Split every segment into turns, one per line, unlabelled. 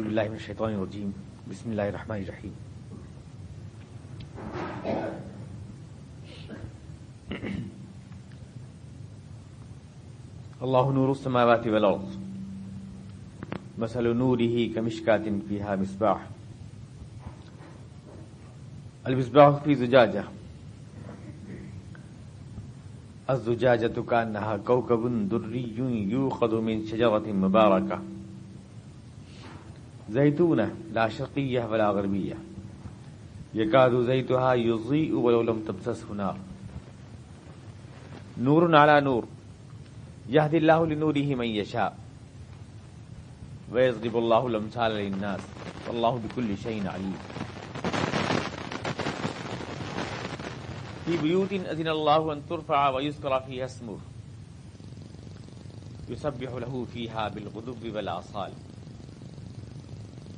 اعوذ باللہ من الشیطان الرجیم بسم اللہ الرحمن الرحیم اللہ نور السماوات والارض مثل نوره کمشکات فیها مصباح المصباح فی زجاجہ الزجاجة كأنها كوكب دري يوخذ من شجرة مباركة زیتون لا شرقیہ ولا غربیہ یکادو زیتوہا یضیع ولو لم تبسس نار نور علی نور یهدی اللہ لنوره من یشاء ویضرب اللہ الامثال للناس واللہ بکل شیء علیم فی بیوت اذن اللہ ان ترفع ویذکر فیها اسمه یسبح له فیها بالغدب والآصال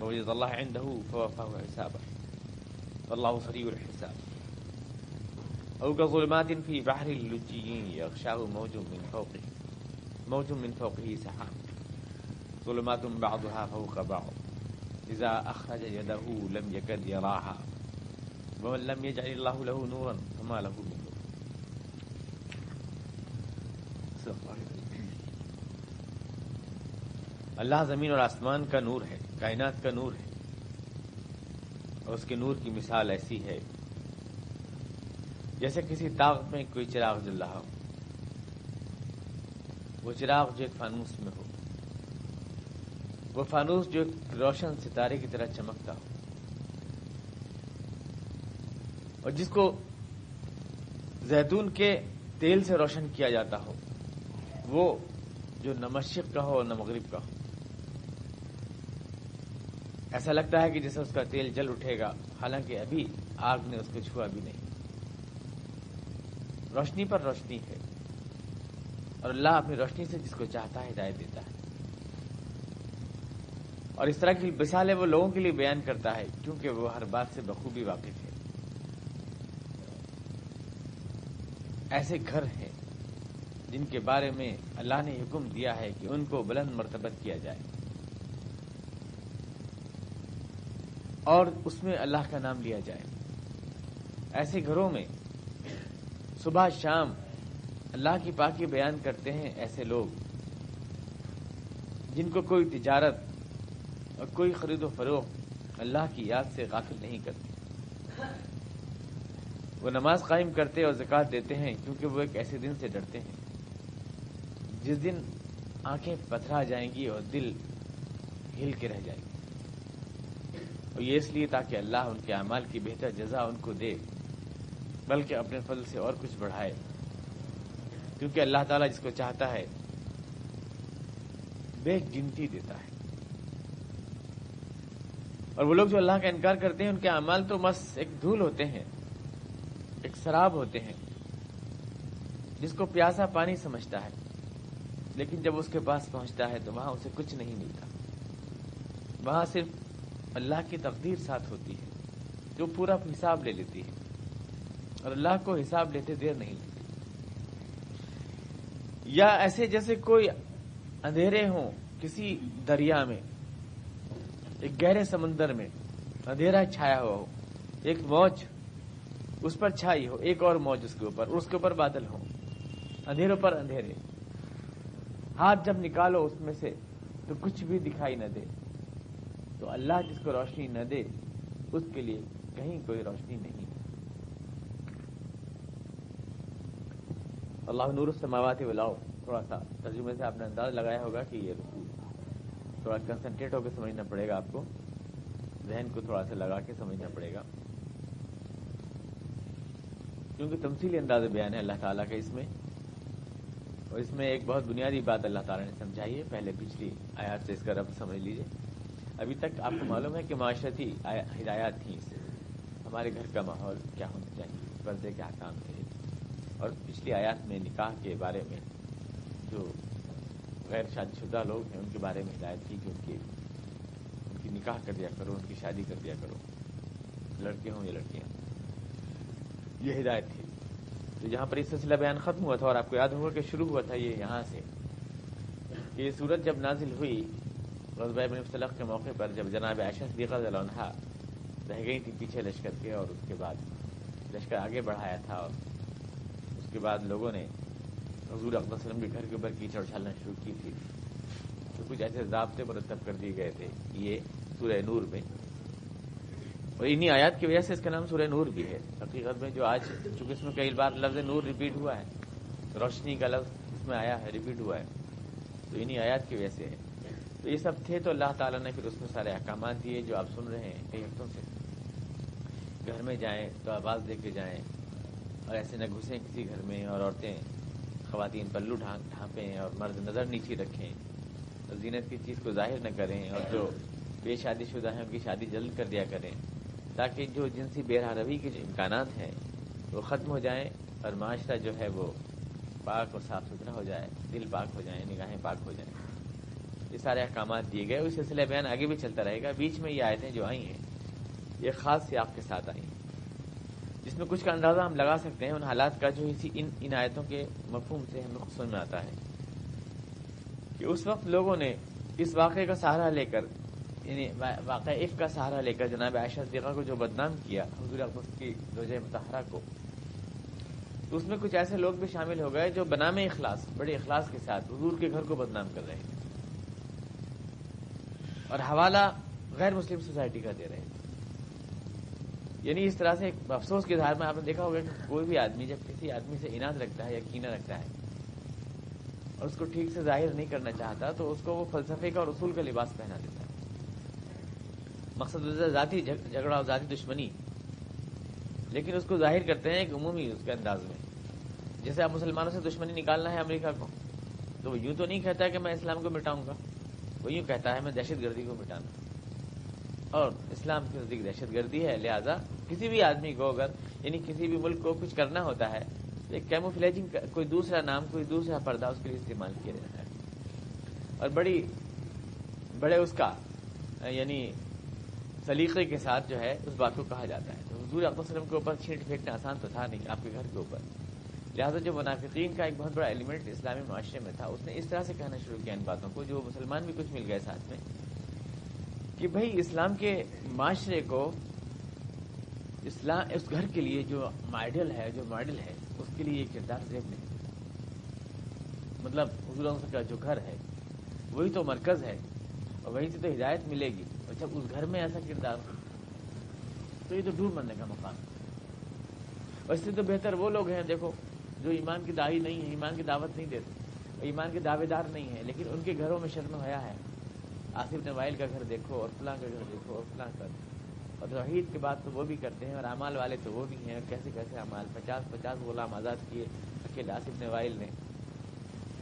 ووجد الله عنده فوفاه حسابه والله سريع الحساب أو كظلمات في بحر اللجي يغشاه موج من فوقه موج من فوقه سحاب ظلمات بعضها فوق بعض إذا أخرج يده لم يكد يراها ومن لم يجعل الله له نورا فما له من نور صدق الله اللہ زمین اور آسمان کا نور ہے کائنات کا نور ہے اور اس کے نور کی مثال ایسی ہے جیسے کسی داغ میں کوئی چراغ جل رہا ہو وہ چراغ جو ایک فانوس میں ہو وہ فانوس جو ایک روشن ستارے کی طرح چمکتا ہو اور جس کو زیتون کے تیل سے روشن کیا جاتا ہو وہ جو مشرق کا ہو اور مغرب کا ہو ایسا لگتا ہے کہ جیسے اس کا تیل جل اٹھے گا حالانکہ ابھی آگ نے اس کو چھوا بھی نہیں روشنی پر روشنی ہے اور اللہ اپنی روشنی سے جس کو چاہتا ہے ہدایت دیتا ہے اور اس طرح کی مثالیں وہ لوگوں کے لیے بیان کرتا ہے کیونکہ وہ ہر بات سے بخوبی واقف ہے ایسے گھر ہیں جن کے بارے میں اللہ نے حکم دیا ہے کہ ان کو بلند مرتبہ کیا جائے اور اس میں اللہ کا نام لیا جائے ایسے گھروں میں صبح شام اللہ کی پاکی بیان کرتے ہیں ایسے لوگ جن کو کوئی تجارت اور کوئی خرید و فروخت اللہ کی یاد سے غافل نہیں کرتی وہ نماز قائم کرتے اور زکوٰۃ دیتے ہیں کیونکہ وہ ایک ایسے دن سے ڈرتے ہیں جس دن آنکھیں پتھرا جائیں گی اور دل ہل کے رہ جائیں گی اور یہ اس لیے تاکہ اللہ ان کے اعمال کی بہتر جزا ان کو دے بلکہ اپنے فضل سے اور کچھ بڑھائے کیونکہ اللہ تعالیٰ جس کو چاہتا ہے بے گنتی دیتا ہے اور وہ لوگ جو اللہ کا انکار کرتے ہیں ان کے اعمال تو مس ایک دھول ہوتے ہیں ایک شراب ہوتے ہیں جس کو پیاسا پانی سمجھتا ہے لیکن جب اس کے پاس پہنچتا ہے تو وہاں اسے کچھ نہیں ملتا وہاں صرف اللہ کی تقدیر ساتھ ہوتی ہے جو پورا حساب لے لیتی ہے اور اللہ کو حساب لیتے دیر نہیں لیتی یا ایسے جیسے کوئی اندھیرے ہوں کسی دریا میں ایک گہرے سمندر میں اندھیرا چھایا ہوا ہو ایک موج اس پر چھائی ہو ایک اور موج اس کے اوپر اس کے اوپر بادل ہو اندھیروں پر اندھیرے ہاتھ جب نکالو اس میں سے تو کچھ بھی دکھائی نہ دے تو اللہ جس کو روشنی نہ دے اس کے لیے کہیں کوئی روشنی نہیں اللہ نور السماوات بلاؤ تھوڑا سا ترجمے سے آپ نے انداز لگایا ہوگا کہ یہ رکو تھوڑا کنسنٹریٹ ہو کے سمجھنا پڑے گا آپ کو ذہن کو تھوڑا سا لگا کے سمجھنا پڑے گا کیونکہ تمثیلی انداز بیان ہے اللہ تعالیٰ کا اس میں اور اس میں ایک بہت بنیادی بات اللہ تعالیٰ نے سمجھائی ہے پہلے پچھلی آیات سے اس کا رب سمجھ لیجیے ابھی تک آپ کو معلوم ہے کہ معاشرتی ہدایات تھیں اس سے ہمارے گھر کا ماحول کیا ہونا چاہیے پردے کے حکام تھے اور پچھلی آیات میں نکاح کے بارے میں جو غیر شادی شدہ لوگ ہیں ان کے بارے میں ہدایت تھی کہ ان کی ان کی نکاح کر دیا کرو ان کی شادی کر دیا کرو لڑکے ہوں یا لڑکیاں یہ ہدایت تھی تو یہاں پر یہ سلسلہ بیان ختم ہوا تھا اور آپ کو یاد ہوگا کہ شروع ہوا تھا یہ یہاں سے کہ سورت جب نازل ہوئی ابن امتلق کے موقع پر جب جناب عائشہ صدیقہ عنہ رہ گئی تھی پیچھے لشکر کے اور اس کے بعد لشکر آگے بڑھایا تھا اور اس کے بعد لوگوں نے حضور اکبر وسلم کے گھر کے اوپر کیچڑ اچھالنا شروع کی تھی تو کچھ ایسے ضابطے مرتب کر دیے گئے تھے یہ سورہ نور میں اور انہی آیات کی وجہ سے اس کا نام سورہ نور بھی ہے حقیقت میں جو آج چونکہ اس میں کئی بار لفظ نور ریپیٹ ہوا ہے روشنی کا لفظ اس میں آیا ہے ریپیٹ ہوا ہے تو انہی آیات کی وجہ سے ہے تو یہ سب تھے تو اللہ تعالیٰ نے پھر اس میں سارے احکامات دیے جو آپ سن رہے ہیں کئی ہفتوں سے گھر میں جائیں تو آواز دے کے جائیں اور ایسے نہ گھسیں کسی گھر میں اور عورتیں خواتین پلو ڈھانپیں اور مرد نظر نیچے رکھیں اور زینت کی چیز کو ظاہر نہ کریں اور جو بے شادی شدہ ہیں ان کی شادی جلد کر دیا کریں تاکہ جو جنسی بیرہ روی کے امکانات ہیں وہ ختم ہو جائیں اور معاشرہ جو ہے وہ پاک اور صاف ستھرا ہو جائے دل پاک ہو جائیں نگاہیں پاک ہو جائیں یہ سارے احکامات دیے گئے اس سلسلہ بیان آگے بھی چلتا رہے گا بیچ میں یہ آیتیں جو آئی ہیں یہ خاص سیاق کے ساتھ آئی ہیں جس میں کچھ کا اندازہ ہم لگا سکتے ہیں ان حالات کا جو اسی ان ان آیتوں کے مفہوم سے ہمیں خصوص میں آتا ہے کہ اس وقت لوگوں نے اس واقعے کا سہارا لے کر یعنی واقعہ سہارا لے کر جناب عائشہ صدیقہ کو جو بدنام کیا حضور اخت کی روزہ متحرہ کو تو اس میں کچھ ایسے لوگ بھی شامل ہو گئے جو بنام اخلاص بڑے اخلاص کے ساتھ حضور کے گھر کو بدنام کر رہے ہیں اور حوالہ غیر مسلم سوسائٹی کا دے رہے ہیں یعنی اس طرح سے ایک افسوس کے اظہار میں آپ نے دیکھا ہوگا کہ کوئی بھی آدمی جب کسی آدمی سے انعد رکھتا ہے یا کینا رکھتا ہے اور اس کو ٹھیک سے ظاہر نہیں کرنا چاہتا تو اس کو وہ فلسفے کا اور اصول کا لباس پہنا دیتا ہے مقصد ذاتی جھگڑا اور ذاتی دشمنی لیکن اس کو ظاہر کرتے ہیں ایک عمومی اس کے انداز میں جیسے آپ مسلمانوں سے دشمنی نکالنا ہے امریکہ کو تو وہ یوں تو نہیں کہتا کہ میں اسلام کو مٹاؤں گا وہ یوں کہتا ہے میں دہشت گردی کو مٹانا اور اسلام کے نزدیک دہشت گردی ہے لہذا کسی بھی آدمی کو اگر یعنی کسی بھی ملک کو کچھ کرنا ہوتا ہے تو کیموفلیجنگ کوئی دوسرا نام کوئی دوسرا پردہ اس کے لیے استعمال کیا جاتا ہے اور بڑی بڑے اس کا یعنی سلیقے کے ساتھ جو ہے اس بات کو کہا جاتا ہے تو حضور اقبال وسلم کے اوپر چھینٹ پھینکنا آسان تو تھا نہیں آپ کے گھر کے اوپر لہٰذا جو منافقین کا ایک بہت بڑا ایلیمنٹ اسلامی معاشرے میں تھا اس نے اس طرح سے کہنا شروع کیا ان باتوں کو جو مسلمان بھی کچھ مل گئے ساتھ میں کہ بھائی اسلام کے معاشرے کو اسلام اس گھر کے لیے جو ماڈل ہے جو ماڈل ہے اس کے لیے یہ کردار نہیں مطلب حضور کا جو گھر ہے وہی تو مرکز ہے اور وہیں سے تو ہدایت ملے گی اور جب اس گھر میں ایسا کردار تو یہ تو ڈور مرنے کا مقام اور اس سے تو بہتر وہ لوگ ہیں دیکھو جو ایمان کی دائی نہیں ہے ایمان کی دعوت نہیں دیتے ایمان کے دعوے دار نہیں ہے لیکن ان کے گھروں میں شرم حیا ہے آصف نوائل کا گھر دیکھو اور فلاں کا گھر دیکھو اور فلاں کا اور توحید کے بعد تو وہ بھی کرتے ہیں اور اعمال والے تو وہ بھی ہیں اور کیسے کیسے اعمال پچاس پچاس غلام آزاد کیے اکیلے آصف نوائل نے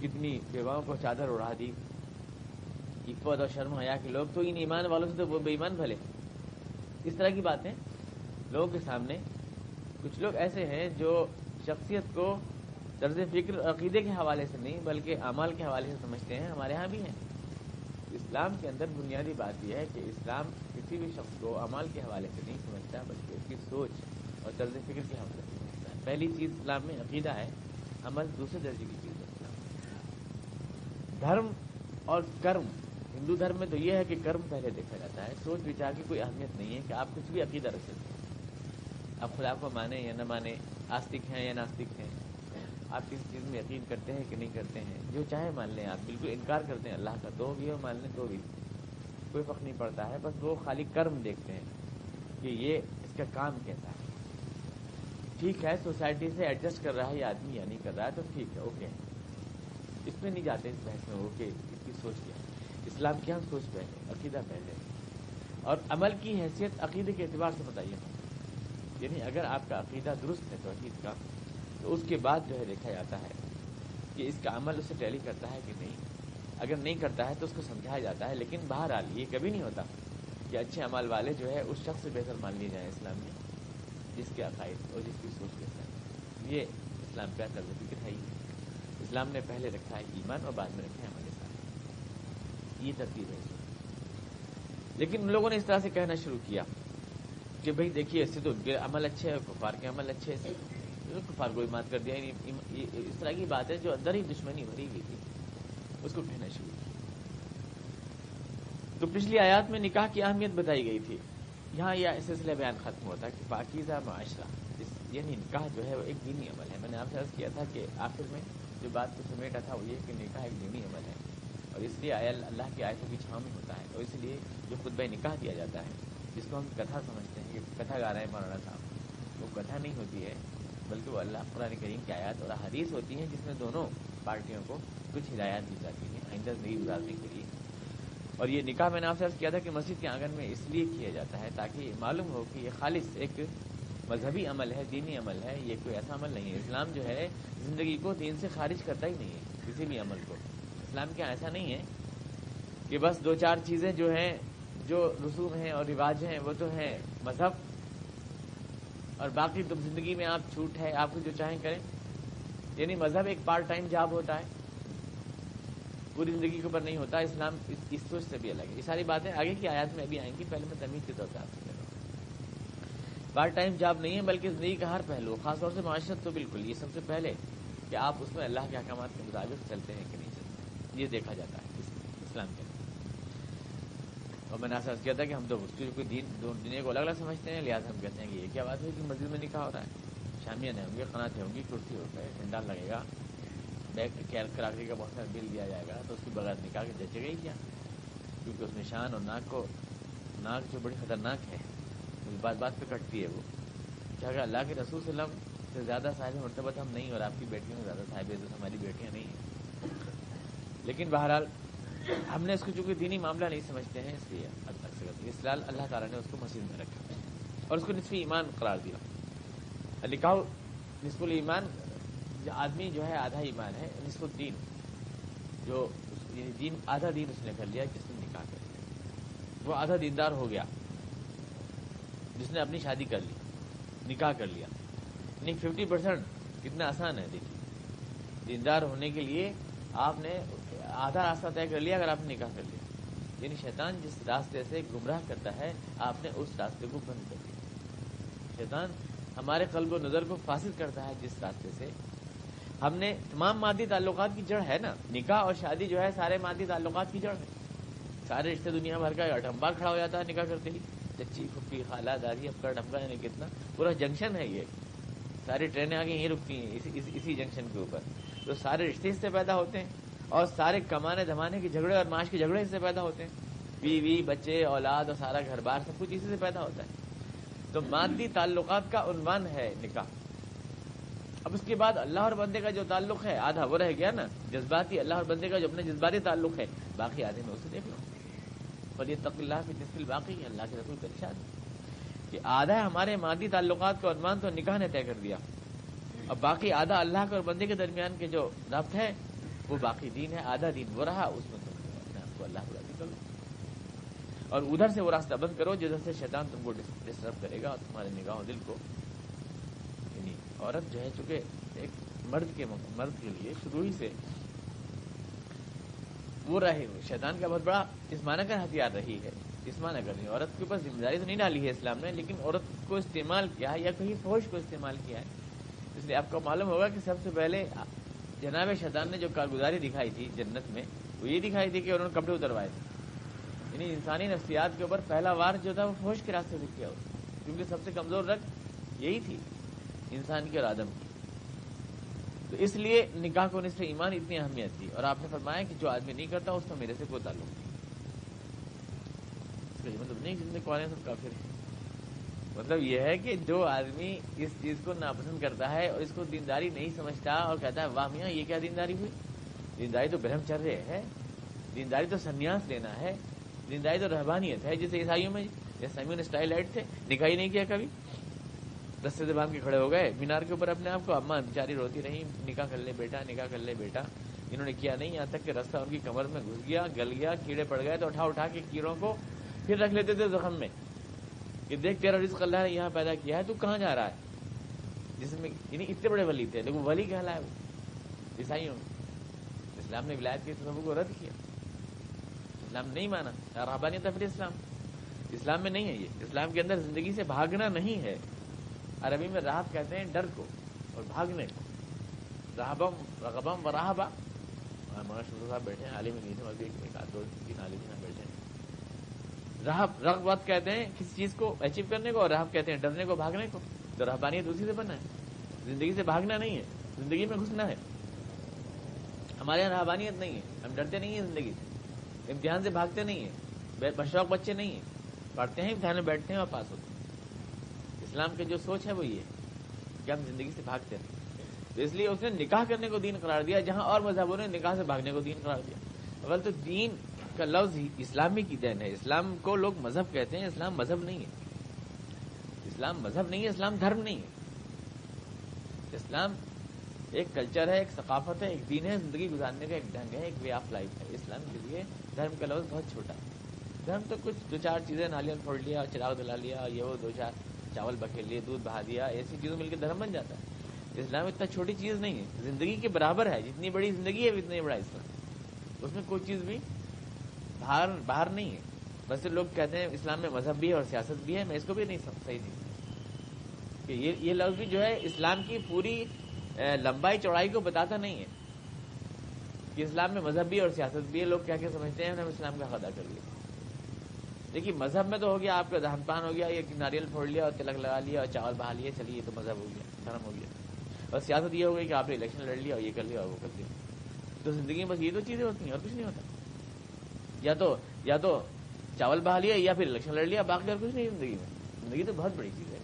کتنی بیواؤں کو چادر اڑا دی عفت اور شرم حیا کے لوگ تو ان ایمان والوں سے تو وہ بے ایمان بھلے اس طرح کی باتیں لوگوں کے سامنے کچھ لوگ ایسے ہیں جو شخصیت کو طرز فکر عقیدے کے حوالے سے نہیں بلکہ عمل کے حوالے سے سمجھتے ہیں ہمارے ہاں بھی ہیں اسلام کے اندر بنیادی بات یہ ہے کہ اسلام کسی بھی شخص کو عمل کے حوالے سے نہیں سمجھتا بلکہ اس کی سوچ اور طرز فکر کے حوالے سے سمجھتا ہے پہلی چیز اسلام میں عقیدہ ہے عمل دوسرے درجے کی چیز ہے اسلام دھرم اور کرم ہندو دھرم میں تو یہ ہے کہ کرم پہلے دیکھا جاتا ہے سوچ وچار کی کوئی اہمیت نہیں ہے کہ آپ کچھ بھی عقیدہ رکھ سکتے ہیں آپ خدا کو مانیں یا نہ مانیں آستک ہیں یا ناستک ہیں آپ کسی چیز میں یقین کرتے ہیں کہ نہیں کرتے ہیں جو چاہے مان لیں آپ بالکل انکار کرتے ہیں اللہ کا دو بھی اور مان لیں دو بھی کوئی فرق نہیں پڑتا ہے بس وہ خالی کرم دیکھتے ہیں کہ یہ اس کا کام کیسا ہے ٹھیک ہے سوسائٹی سے ایڈجسٹ کر رہا ہے یہ آدمی یا نہیں کر رہا ہے تو ٹھیک ہے اوکے اس میں نہیں جاتے اس بحث میں اوکے اس کی سوچ کیا ہے اسلام کیا سوچ پہلے عقیدہ پہلے اور عمل کی حیثیت عقیدے کے اعتبار سے بتائیے یعنی اگر آپ کا عقیدہ درست ہے تو عقید کا تو اس کے بعد جو ہے دیکھا جاتا ہے کہ اس کا عمل اسے ٹیلی کرتا ہے کہ نہیں اگر نہیں کرتا ہے تو اس کو سمجھایا جاتا ہے لیکن باہر یہ کبھی نہیں ہوتا کہ اچھے عمل والے جو ہے اس شخص سے بہتر مان لیے جائیں اسلام میں جس کے عقائد اور جس کی سوچ کے ساتھ یہ اسلام کر دیتی کہ ہے اسلام نے پہلے رکھا ہے ایمان اور بعد میں رکھا ہے ہمارے ساتھ یہ ترتیب ہے لیکن ان لوگوں نے اس طرح سے کہنا شروع کیا کہ بھائی دیکھیے ایسے تو عمل اچھے ہیں کفار کے عمل اچھے ہیں بالکل فارغ کر دیا یعنی اس طرح کی بات ہے جو اندر ہی دشمنی بھری گئی تھی اس کو کہنا شروع کیا تو پچھلی آیات میں نکاح کی اہمیت بتائی گئی تھی یہاں یہ سلسلہ بیان ختم ہوتا کہ پاکیزہ معاشرہ یعنی نکاح جو ہے وہ ایک دینی عمل ہے میں نے آپ سے عرض کیا تھا کہ آخر میں جو بات کو سمیٹا تھا وہ یہ کہ نکاح ایک دینی عمل ہے اور اس لیے اللہ کی آیتوں کی چھاؤں میں ہوتا ہے اور اس لیے جو خود بہ نکاح دیا جاتا ہے جس کو ہم کتھا سمجھتے ہیں کہ کتھا گا رہے ہیں مولانا صاحب وہ کتھا نہیں ہوتی ہے بلکہ وہ اللہ قرآن کریم کی آیات اور حدیث ہوتی ہیں جس میں دونوں پارٹیوں کو کچھ ہدایات دی جاتی ہیں آئندہ نہیں گزارنے کے لیے اور یہ نکاح میں نے آپ سے کیا تھا کہ مسجد کے آنگن میں اس لیے کیا جاتا ہے تاکہ معلوم ہو کہ یہ خالص ایک مذہبی عمل ہے دینی عمل ہے یہ کوئی ایسا عمل نہیں ہے اسلام جو ہے زندگی کو دین سے خارج کرتا ہی نہیں ہے کسی بھی عمل کو اسلام کیا ایسا نہیں ہے کہ بس دو چار چیزیں جو ہیں جو رسوم ہیں اور رواج ہیں وہ تو ہیں مذہب اور باقی زندگی میں آپ چھوٹ ہے آپ کو جو چاہیں کریں یعنی مذہب ایک پارٹ ٹائم جاب ہوتا ہے پوری زندگی کے اوپر نہیں ہوتا اسلام اس سوچ سے بھی الگ ہے یہ ساری باتیں آگے کی آیات میں ابھی آئیں گی پہلے میں تمیز کے طور پہ آپ سے کہہ رہا ہوں پارٹ ٹائم جاب نہیں ہے بلکہ زندگی کا ہر پہلو خاص طور سے معاشرت تو بالکل یہ سب سے پہلے کہ آپ اس میں اللہ کے احکامات کے مطابق چلتے ہیں کہ نہیں چلتے یہ دیکھا جاتا ہے اسلام کے اندر اور میں نے احساس کیا تھا کہ ہم تو اس کے دین دو دنیا کو الگ الگ سمجھتے ہیں لہٰذا ہم کہتے ہیں کہ یہ کیا بات ہے کہ مسجد میں نکاح ہو رہا ہے شامیاں نہیں ہوں گی خانات ہوں گی کرسی ہوتا ہے ٹھنڈا لگے گا کراکری کا بہت سارا بل دیا جائے گا تو اس کی بغیر نکاح کے جچے گئی کیا کیونکہ اس نشان اور ناک کو ناک جو بڑی خطرناک ہے اس بات بات پہ کٹتی ہے وہ کیا اگر اللہ کے رسول اللہ سے زیادہ صاحب مرتبہ ہم نہیں اور آپ کی بیٹیوں میں زیادہ صاحب ہماری بیٹیاں نہیں ہیں لیکن بہرحال ہم نے اس کو چونکہ دینی معاملہ نہیں سمجھتے ہیں اس لیے اس لال اللہ تعالیٰ نے اس کو مسجد میں رکھا اور اس کو نصف ایمان قرار دیا لکھا نصف المان آدمی جو ہے آدھا ایمان ہے نصف الدین جو یعنی دین آدھا دین اس نے کر لیا جس نے نکاح کر لیا وہ آدھا دیندار ہو گیا جس نے اپنی شادی کر لی نکاح کر لیا ففٹی یعنی پرسینٹ کتنا آسان ہے دیکھیے دیندار ہونے کے لیے آپ نے آدھا راستہ طے کر لیا اگر آپ نے نکاح کر لیا یعنی شیطان جس راستے سے گمراہ کرتا ہے آپ نے اس راستے کو بند کر دیا شیطان ہمارے قلب و نظر کو فاصل کرتا ہے جس راستے سے ہم نے تمام مادی تعلقات کی جڑ ہے نا نکاح اور شادی جو ہے سارے مادی تعلقات کی جڑ ہے سارے رشتے دنیا بھر کا اٹھمبا کھڑا ہو جاتا ہے نکاح کرتے ہی چچی پھپھی خالہ داری اب کا اڈمبا یعنی کتنا پورا جنکشن ہے یہ ساری ٹرینیں آگے یہیں رکتی ہیں اسی جنکشن کے اوپر تو سارے رشتے اس سے پیدا ہوتے ہیں اور سارے کمانے دھمانے کے جھگڑے اور معاش کے جھگڑے اس سے پیدا ہوتے ہیں بیوی بچے اولاد اور سارا گھر بار سب کچھ اسی سے پیدا ہوتا ہے تو مادی تعلقات کا عنوان ہے نکاح اب اس کے بعد اللہ اور بندے کا جو تعلق ہے آدھا وہ رہ گیا نا جذباتی اللہ اور بندے کا جو اپنا جذباتی تعلق ہے باقی آدھے میں اسے دیکھ لوں اور یہ تقل اللہ کی تفصیل باقی ہے اللہ کے ذکل پریشان کہ آدھا ہمارے مادی تعلقات کا عنوان تو نکاح نے طے کر دیا اب باقی آدھا اللہ کے اور بندے کے درمیان کے جو ربط ہے وہ باقی دین ہے آدھا دین وہ رہا اس میں تم اپنے آپ کو اللہ راضی کرو اور ادھر سے وہ راستہ بند کرو جدھر سے شیطان تم کو ڈسٹرب کرے گا اور تمہارے نگاہ و دل کو یعنی عورت جو ہے چونکہ ایک مرد کے مرد کے لیے شروع ہی سے وہ رہے ہوئے شیطان کا بہت بڑا جسمانہ کا ہتھیار رہی ہے جسمانہ کر رہی ہے عورت کے اوپر ذمہ داری تو نہیں ڈالی ہے اسلام نے لیکن عورت کو استعمال کیا ہے یا کہیں فوج کو استعمال کیا ہے اس لیے آپ کو معلوم ہوگا کہ سب سے پہلے جناب شیطان نے جو کارگزاری دکھائی تھی جنت میں وہ یہ دکھائی تھی کہ انہوں نے کپڑے اتروائے تھے یعنی انسانی نفسیات کے اوپر پہلا وار جو تھا وہ ہوش کے راستے سے کیا کیونکہ سب سے کمزور رقص یہی تھی انسان کی اور آدم کی تو اس لیے نکاح کو نصف ایمان اتنی اہمیت تھی اور آپ نے فرمایا کہ جو آدمی نہیں کرتا اس کا میرے سے کوئی تعلق نہیں تھا مطلب یہ ہے کہ جو آدمی اس چیز کو ناپسند کرتا ہے اور اس کو دینداری نہیں سمجھتا اور کہتا ہے واہ میاں یہ کیا دینداری ہوئی دینداری تو برہمچر ہے دینداری تو سنیاس لینا ہے دینداری تو رہبانیت ہے جیسے عیسائیوں میں اسٹائل لائٹ تھے نکائی نہیں کیا کبھی رستے باندھ کے کھڑے ہو گئے مینار کے اوپر اپنے آپ کو بیچاری روتی رہی نکاح کر لے بیٹا نکاح کر لے بیٹا انہوں نے کیا نہیں یہاں تک کہ رستہ ان کی کمر میں گھس گیا گل گیا کیڑے پڑ گئے تو اٹھا اٹھا کے کیڑوں کو پھر رکھ لیتے تھے زخم میں کہ دیکھ تیرا رزق اللہ نے یہاں پیدا کیا ہے تو کہاں جا رہا ہے جس میں یعنی اتنے بڑے ولی تھے لیکن ولی وہ عیسائیوں میں اسلام نے ولایت کے تصور کو رد کیا اسلام نہیں مانا رہبا تفریح اسلام اسلام میں نہیں ہے یہ اسلام کے اندر زندگی سے بھاگنا نہیں ہے عربی میں راحت کہتے ہیں ڈر کو اور بھاگنے کو راہبم رغبم و راہبا ہاں، صاحب بیٹھے ہیں عالمی نہیں تین عالمی رغبت کہتے ہیں کسی چیز کو اچیو کرنے کو اور رحب کہتے ہیں ڈرنے کو بھاگنے کو تو رہبانیت دوسری سے بننا ہے زندگی سے بھاگنا نہیں ہے زندگی میں گھسنا ہے ہمارے یہاں رہبانیت نہیں ہے ہم ڈرتے نہیں ہیں زندگی سے امتحان سے بھاگتے نہیں ہیں بشوق بچے نہیں ہیں پڑھتے ہیں امتحان میں بیٹھتے ہیں اور پاس ہوتے ہیں اسلام کی جو سوچ ہے وہ یہ ہے کہ ہم زندگی سے بھاگتے ہیں تو اس لیے اس نے نکاح کرنے کو دین قرار دیا جہاں اور مذہبوں نے نکاح سے بھاگنے کو دین قرار دیا تو دین کا لفظ اسلامی کی دین ہے اسلام کو لوگ مذہب کہتے ہیں اسلام مذہب نہیں ہے اسلام مذہب نہیں ہے اسلام دھرم نہیں ہے اسلام ایک کلچر ہے ایک ثقافت ہے ایک دین ہے زندگی گزارنے کا ایک ڈھنگ ہے ایک وے آف لائف ہے اسلام کے لیے دھرم کا لفظ بہت چھوٹا ہے دھرم تو کچھ دو چار چیزیں نالیاں پھوڑ لیا چراغ دلا لیا یہ وہ دو چار چاول بکھیر لیے دودھ بہا دیا ایسی چیزوں مل کے دھرم بن جاتا ہے اسلام اتنا چھوٹی چیز نہیں ہے زندگی کے برابر ہے جتنی بڑی زندگی ہے اتنا بڑا اسلام اس میں کوئی چیز بھی باہر باہر نہیں ہے ویسے لوگ کہتے ہیں اسلام میں مذہب بھی ہے اور سیاست بھی ہے میں اس کو بھی نہیں صحیح نہیں کہ یہ یہ لفظ بھی جو ہے اسلام کی پوری لمبائی چوڑائی کو بتاتا نہیں ہے کہ اسلام میں مذہب بھی اور سیاست بھی ہے لوگ کیا کیا سمجھتے ہیں ہم اسلام کا خدا کر لیا دیکھیے مذہب میں تو ہو گیا آپ کا دہن پان ہو گیا یا ناریل پھوڑ لیا اور تلک لگا لیا اور چاول بہا لیا چلیے یہ تو مذہب ہو گیا دھرم ہو گیا اور سیاست یہ ہو گئی کہ آپ نے الیکشن لڑ لیا اور یہ کر لیا اور وہ کر لیا تو زندگی میں بس یہ تو چیزیں ہوتی ہیں اور کچھ نہیں ہوتا یا تو یا تو چاول بہا لیا یا پھر الیکشن لڑ لیا باقی اور کچھ نہیں زندگی میں زندگی تو بہت بڑی چیز ہے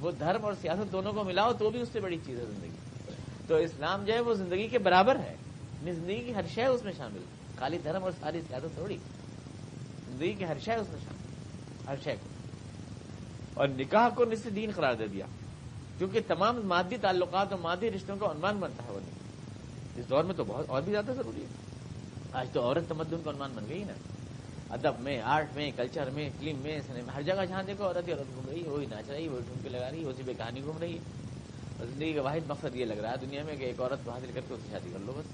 وہ دھرم اور سیاست دونوں کو ملاؤ تو بھی اس سے بڑی چیز ہے زندگی تو اسلام جو ہے وہ زندگی کے برابر ہے یعنی زندگی کی ہر شے اس میں شامل خالی دھرم اور ساری سیاست تھوڑی زندگی کی ہر شے اس میں شامل ہر شے کو اور نکاح کو نصف دین قرار دے دیا کیونکہ تمام مادی تعلقات اور مادی رشتوں کا عنوان بنتا ہے وہ اس دور میں تو بہت اور بھی زیادہ ضروری ہے آج تو عورت تمدن کا عنوان بن گئی نا ادب میں آرٹ میں کلچر میں فلم میں سنیما ہر جگہ جہاں دیکھو عورت ہی عورت گھوم رہی ہے وہی ناچ رہی وہی ڈھونڈے لگا رہی ہے اسی بے کہانی گھوم رہی اور زندگی کا واحد مقصد یہ لگ رہا ہے دنیا میں کہ ایک عورت کو حاصل کر کے اسے شادی کر لو بس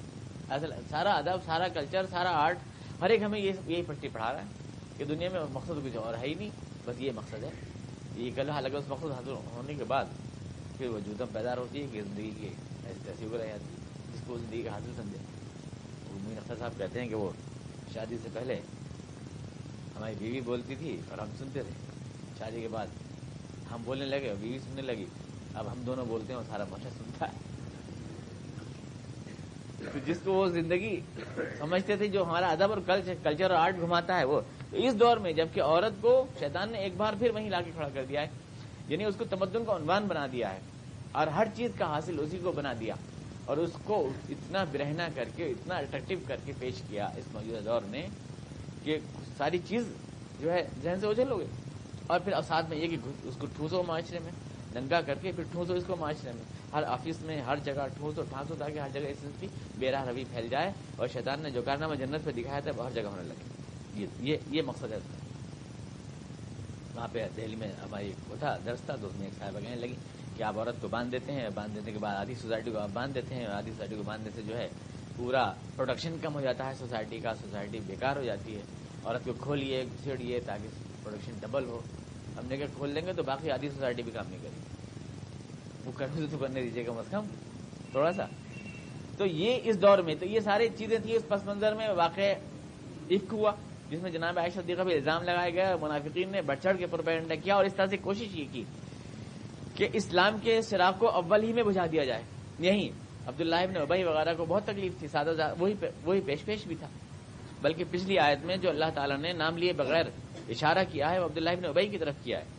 ایسا سارا ادب سارا کلچر سارا آرٹ ہر ایک ہمیں یہی پٹی پڑھا رہا ہے کہ دنیا میں مقصد کچھ اور ہے ہی نہیں بس یہ مقصد ہے یہ کل حالانکہ اس مقصد حاصل ہونے کے بعد پھر وہ جوتم پیدا ہوتی ہے کہ زندگی کے ایسی تحصیل ہو رہی ہے جس کو زندگی کا حاصل سمجھے اختر صاحب کہتے ہیں کہ وہ شادی سے پہلے ہماری بیوی بولتی تھی اور ہم سنتے تھے شادی کے بعد ہم بولنے لگے بیوی سننے لگی اب ہم دونوں بولتے ہیں اور سارا بچہ سنتا ہے تو جس کو وہ زندگی سمجھتے تھے جو ہمارا ادب اور کلچر اور آرٹ گھماتا ہے وہ اس دور میں جبکہ عورت کو شیطان نے ایک بار پھر وہیں لا کے کھڑا کر دیا ہے یعنی اس کو تمدن کا عنوان بنا دیا ہے اور ہر چیز کا حاصل اسی کو بنا دیا اور اس کو اتنا برہنا کر کے اتنا اٹریکٹو کر کے پیش کیا اس موجودہ دور نے کہ ساری چیز جو ہے ذہن سے اجل ہو گئی اور پھر ساتھ میں یہ کہ اس کو ٹھوسو معاشرے میں دنگا کر کے پھر ٹھوسو اس کو معاشرے میں ہر آفس میں ہر جگہ ٹھوسو ٹھانسو تاکہ ہر جگہ اس کی بیرار روی پھیل جائے اور شیطان نے جو کارنامہ جنت پہ دکھایا تھا وہ ہر جگہ ہونے لگے یہ یہ, مقصد ہے وہاں پہ دہلی میں ہماری وہ تھا تو دوست میں ایک صاحبہ کہنے لگی کہ آپ عورت کو باندھ دیتے ہیں باندھ دینے کے بعد آدھی سوسائٹی کو آپ باندھ دیتے ہیں اور آدھی سوسائٹی کو باندھنے سے جو ہے پورا پروڈکشن کم ہو جاتا ہے سوسائٹی کا سوسائٹی بیکار ہو جاتی ہے عورت کو کھولیے چھیڑیے تاکہ پروڈکشن ڈبل ہو ہم نے کہا کھول لیں گے تو باقی آدھی سوسائٹی بھی کام نہیں کرے گی وہ کرنے سے تو کرنے دیجیے کم از کم تھوڑا سا تو یہ اس دور میں تو یہ ساری چیزیں تھیں اس پس منظر میں واقع عفق ہوا جس میں جناب عائشہ صدیقہ بھی الزام لگایا گیا منافقین نے بڑھ چڑھ کے پروپیگنڈا کیا اور اس طرح سے کوشش یہ کی کہ اسلام کے شراب کو اول ہی میں بجھا دیا جائے یہیں عبداللہ ابن ابئی وغیرہ کو بہت تکلیف تھی سادہ وہی پیش پیش بھی تھا بلکہ پچھلی آیت میں جو اللہ تعالیٰ نے نام لیے بغیر اشارہ کیا ہے وہ عبداللہ ابن ابئی کی طرف کیا ہے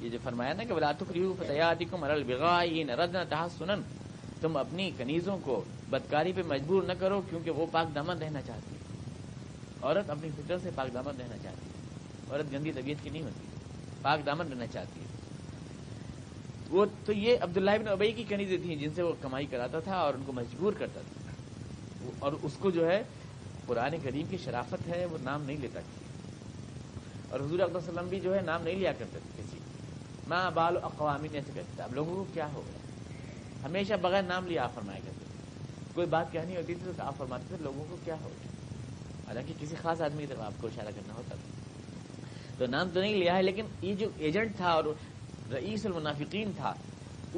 یہ جو فرمایا نا کہ لاتو فتح بغا یہ نرد ن سنن تم اپنی کنیزوں کو بدکاری پہ مجبور نہ کرو کیونکہ وہ پاک دامن رہنا چاہتی ہے عورت اپنی فطر سے پاک دامن رہنا چاہتی ہے عورت گندی طبیعت کی نہیں ہوتی پاک دامن رہنا چاہتی ہے وہ تو یہ عبداللہ ابن ابئی کی کنیزیں دیتی ہیں جن سے وہ کمائی کراتا تھا اور ان کو مجبور کرتا تھا اور اس کو جو ہے قرآن کریم کی شرافت ہے وہ نام نہیں لیتا اور حضور بھی جو ہے نام نہیں لیا کرتے تھے کسی ماں بال اقوامی نے کرتا تھے اب لوگوں کو کیا ہو گیا ہمیشہ بغیر نام لیا آپ فرمایا کرتے تھے کوئی بات کہانی ہوتی تھی تو آپ فرماتے تھے لوگوں کو کیا ہو گیا حالانکہ کسی خاص آدمی کی طرف آپ کو اشارہ کرنا ہوتا تھا تو نام تو نہیں لیا ہے لیکن یہ جو ایجنٹ تھا اور رئیس المنافقین تھا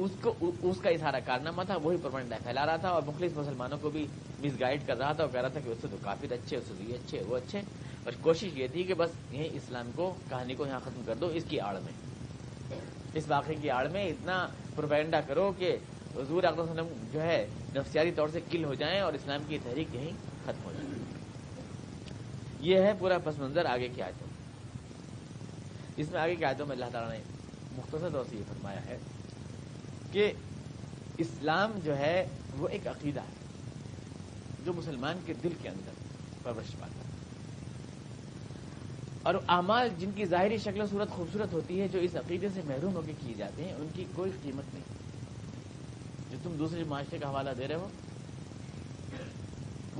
اس کو اس کا اظہارہ کارنامہ تھا وہی پرمینڈہ پھیلا رہا تھا اور مخلص مسلمانوں کو بھی مس گائڈ کر رہا تھا اور کہہ رہا تھا کہ اس سے تو کافی اچھے اس سے یہ اچھے وہ اچھے اور کوشش یہ تھی کہ بس یہ اسلام کو کہانی کو یہاں ختم کر دو اس کی آڑ میں اس واقعے کی آڑ میں اتنا پروپینڈا کرو کہ حضور اقدام وسلم جو ہے نفسیاتی طور سے کل ہو جائیں اور اسلام کی تحریک یہیں ختم ہو جائے یہ ہے پورا پس منظر آگے کی آیتوں اس میں آگے کی آیتوں میں اللہ تعالیٰ نے مختصر طور سے یہ فرمایا ہے کہ اسلام جو ہے وہ ایک عقیدہ ہے جو مسلمان کے دل کے اندر پرورش پاتا ہے اور اعمال جن کی ظاہری شکل و صورت خوبصورت ہوتی ہے جو اس عقیدے سے محروم ہو کے کیے جاتے ہیں ان کی کوئی قیمت نہیں جو تم دوسرے معاشرے کا حوالہ دے رہے ہو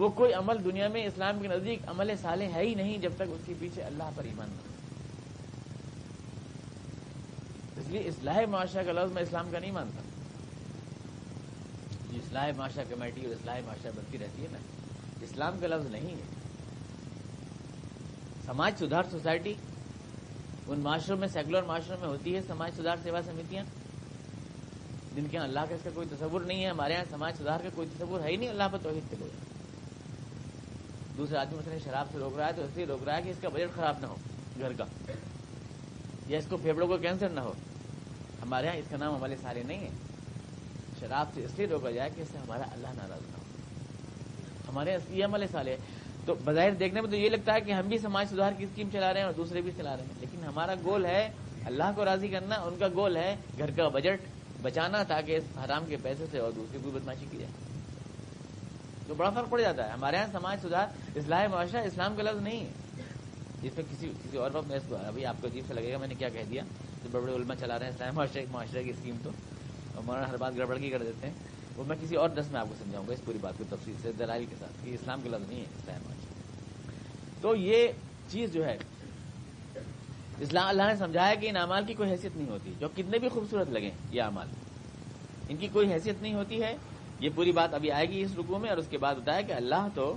وہ کوئی عمل دنیا میں اسلام کے نزدیک عمل سالے ہے ہی نہیں جب تک اس کے پیچھے اللہ پر ایمان نہ اس لیے اصلاح معاشرہ کا لفظ میں اسلام کا نہیں مانتا جو اصلاح معاشرہ کمیٹی اور اصلاح معاشرہ بنتی رہتی ہے نا اسلام کا لفظ نہیں ہے سماج سدھار سوسائٹی ان معاشروں میں سیکولر معاشروں میں ہوتی ہے سماج سدھار سیوا سمتیاں جن کے یہاں اللہ کا اس کا کوئی تصور نہیں ہے ہمارے یہاں سماج سدھار کا کوئی تصور ہے ہی نہیں اللہ پر توحید کے لوگ دوسرے آدمی اس نے شراب سے روک رہا ہے تو اس لیے روک رہا ہے کہ اس کا بجٹ خراب نہ ہو گھر کا یا اس کو پھیپڑوں کو کینسر نہ ہو ہمارے یہاں اس کا نام ہمارے سارے نہیں ہے شراب سے اس لیے روکا جائے کہ اس سے ہمارا اللہ ناراض نہ ہو ہمارے یہ ہمارے سارے تو بظاہر دیکھنے میں تو یہ لگتا ہے کہ ہم بھی سماج سدھار کی اسکیم چلا رہے ہیں اور دوسرے بھی چلا رہے ہیں لیکن ہمارا گول ہے اللہ کو راضی کرنا ان کا گول ہے گھر کا بجٹ بچانا تاکہ اس حرام کے پیسے سے اور دوسری کوئی بدماشی کی جائے تو بڑا فرق پڑ جاتا ہے ہمارے یہاں سماج سدھار اسلحہ معاشرہ اسلام کا لفظ نہیں ہے جس میں کسی کسی اور وقت میں اس کو ابھی آپ کو عجیب سے لگے گا میں نے کیا کہہ دیا جو بڑے علما چلا رہے ہیں معاشرے معاشرے کی اسکیم تو مولانا ہر بات کی کر دیتے ہیں وہ میں کسی اور دس میں آپ کو سمجھاؤں گا اس پوری بات کو تفصیل سے دلائل کے ساتھ اسلام کے لفظ نہیں ہے اسلام معاشرہ تو یہ چیز جو ہے اسلام اللہ نے سمجھایا کہ ان اعمال کی کوئی حیثیت نہیں ہوتی جو کتنے بھی خوبصورت لگیں یہ اعمال ان کی کوئی حیثیت نہیں ہوتی ہے یہ پوری بات ابھی آئے گی اس رکو میں اور اس کے بعد بتایا کہ اللہ تو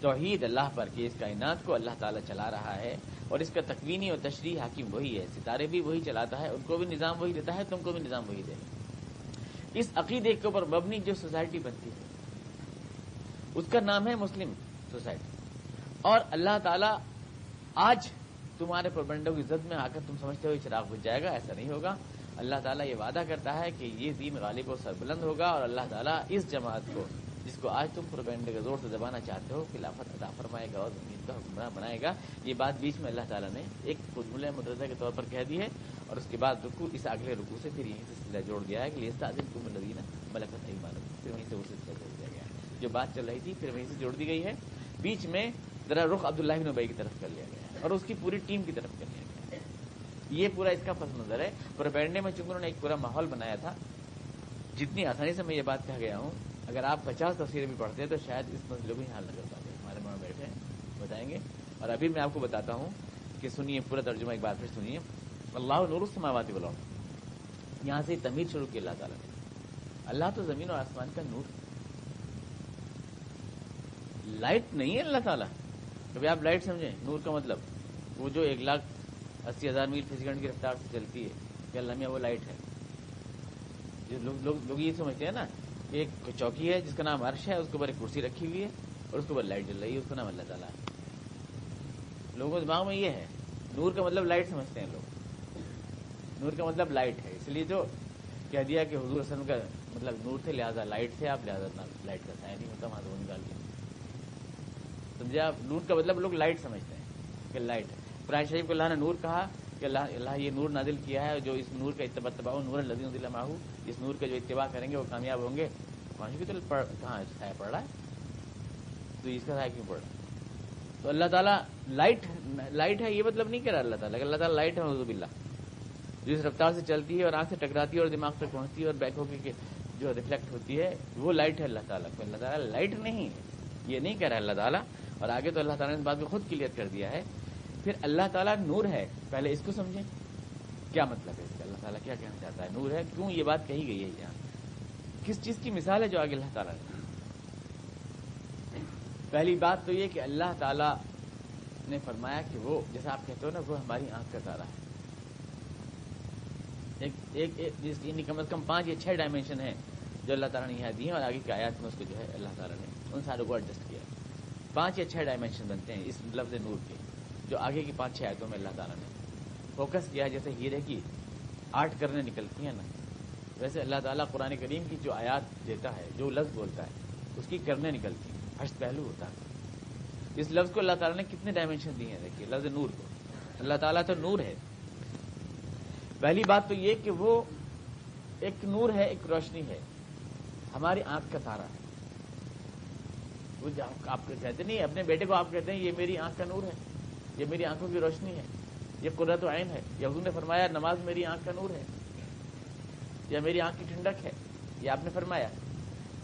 توحید اللہ پر کہ اس کائنات کو اللہ تعالیٰ چلا رہا ہے اور اس کا تکوینی اور تشریح حاکم وہی ہے ستارے بھی وہی چلاتا ہے ان کو بھی نظام وہی دیتا ہے تم کو بھی نظام وہی دے اس عقیدے کے اوپر مبنی جو سوسائٹی بنتی ہے اس کا نام ہے مسلم سوسائٹی اور اللہ تعالیٰ آج تمہارے پربنڈوں کی زد میں آ کر تم سمجھتے ہوئے چراغ بج جائے گا ایسا نہیں ہوگا اللہ تعالیٰ یہ وعدہ کرتا ہے کہ یہ دین غالب و سربلند ہوگا اور اللہ تعالیٰ اس جماعت کو جس کو آج تم پروپینڈے کا زور سے دبانا چاہتے ہو خلافت عطا فرمائے گا اور زمین کا حکمراں بنائے گا یہ بات بیچ میں اللہ تعالیٰ نے ایک خطب مدرسہ کے طور پر کہہ دی ہے اور اس کے بعد رکو اس اگلے رکو سے پھر یہیں سے سلسلہ جوڑ گیا ہے کہ ملکت پھر وہیں سے وہ سلسلہ جوڑ دیا گیا جو بات چل رہی تھی پھر وہیں سے جوڑ دی گئی ہے بیچ میں ذرا رخ عبداللہ نبئی کی طرف کر لیا گیا ہے اور اس کی پوری ٹیم کی طرف کر لیا گیا ہے یہ پورا اس کا پس منظر ہے پروپینڈے میں چونکہ انہوں نے ایک پورا ماحول بنایا تھا جتنی آسانی سے میں یہ بات کہہ گیا ہوں اگر آپ پچاس تفسیریں بھی پڑھتے ہیں تو شاید اس مسئلے کو ہی حال نہ کر پاتے ہمارے ماں بیٹھے ہیں بتائیں گے اور ابھی میں آپ کو بتاتا ہوں کہ سنیے پورا ترجمہ ایک بار پھر سنیے اللہ نور السماواتی بلاؤ یہاں سے تمیز شروع کی اللہ تعالیٰ نے اللہ تو زمین اور آسمان کا نور لائٹ نہیں ہے اللہ تعالیٰ کبھی آپ لائٹ سمجھیں نور کا مطلب وہ جو ایک لاکھ اسی ہزار میل سیکنڈ کی رفتار سے چلتی ہے کہ اللہ میں وہ لائٹ ہے جو لوگ لوگ یہ سمجھتے ہیں نا ایک چوکی ہے جس کا نام عرش ہے اس کے اوپر ایک کرسی رکھی ہوئی ہے اور اس کے اوپر لائٹ جل رہی ہے اس کا نام اللہ تعالیٰ ہے لوگوں کے دماغ میں یہ ہے نور کا مطلب لائٹ سمجھتے ہیں لوگ نور کا مطلب لائٹ ہے اس لیے جو کہہ دیا کہ حضور حسن کا مطلب نور تھے لہٰذا لائٹ تھے آپ لہٰذا لائٹ کا سائن نہیں ہوتا وہاں نکال سمجھے سمجھا نور کا مطلب لوگ لائٹ سمجھتے ہیں کہ لائٹ قرآن شریف کو اللہ نے نور کہا کہ اللہ اللہ یہ نور نازل کیا ہے جو اس نور کا اتباع تباہ نور ماہو اس نور کا جو اتباع کریں گے وہ کامیاب ہوں گے کہاں پڑ رہا ہے تو اس کا سایہ کیوں رہا ہے تو اللہ تعالیٰ لائٹ لائٹ ہے یہ مطلب نہیں کہہ رہا اللہ تعالیٰ اللہ تعالیٰ لائٹ ہے حضب اللہ جو اس رفتار سے چلتی ہے اور آنکھ سے ٹکراتی ہے اور دماغ تک پہنچتی ہے اور ہو کی جو ریفلیکٹ ہوتی ہے وہ لائٹ ہے اللہ تعالیٰ کو اللہ تعالیٰ لائٹ نہیں ہے یہ نہیں کہہ رہا اللہ تعالیٰ اور آگے تو اللہ تعالیٰ نے اس بات کو خود کلیئر کر دیا ہے پھر اللہ تعالیٰ نور ہے پہلے اس کو سمجھیں کیا مطلب ہے اللہ تعالیٰ کیا کہنا چاہتا ہے نور ہے کیوں یہ بات کہی گئی ہے یہاں کس چیز کی مثال ہے جو آگے اللہ تعالیٰ نے پہلی بات تو یہ کہ اللہ تعالیٰ نے فرمایا کہ وہ جیسا آپ کہتے ہو نا وہ ہماری آنکھ کا تارا ہے یعنی کم از کم پانچ یا چھ ڈائمینشن ہیں جو اللہ تعالیٰ نے یہاں دی ہیں اور آگے کی آیات میں اس کو جو ہے اللہ تعالیٰ نے ان ساروں کو ایڈجسٹ کیا پانچ یا چھ ڈائمینشن بنتے ہیں اس لفظ نور کے جو آگے کی پانچ چھ آیتوں میں اللہ تعالیٰ نے فوکس کیا جیسے ہیرے کی آرٹ کرنے نکلتی ہیں نا ویسے اللہ تعالیٰ قرآن کریم کی جو آیات دیتا ہے جو لفظ بولتا ہے اس کی کرنے نکلتی ہیں ہر پہلو ہوتا ہے اس لفظ کو اللہ تعالیٰ نے کتنے ڈائمینشن دیے ہیں دیکھیے لفظ نور کو اللہ تعالیٰ تو نور ہے پہلی بات تو یہ کہ وہ ایک نور ہے ایک روشنی ہے ہماری آنکھ کا تارا ہے وہ آپ کہتے نہیں اپنے بیٹے کو آپ کہتے ہیں یہ میری آنکھ کا نور ہے یہ میری آنکھوں کی روشنی ہے یہ قدرت و عین ہے یہ حضور نے فرمایا نماز میری آنکھ کا نور ہے یا میری آنکھ کی ٹھنڈک ہے یہ آپ نے فرمایا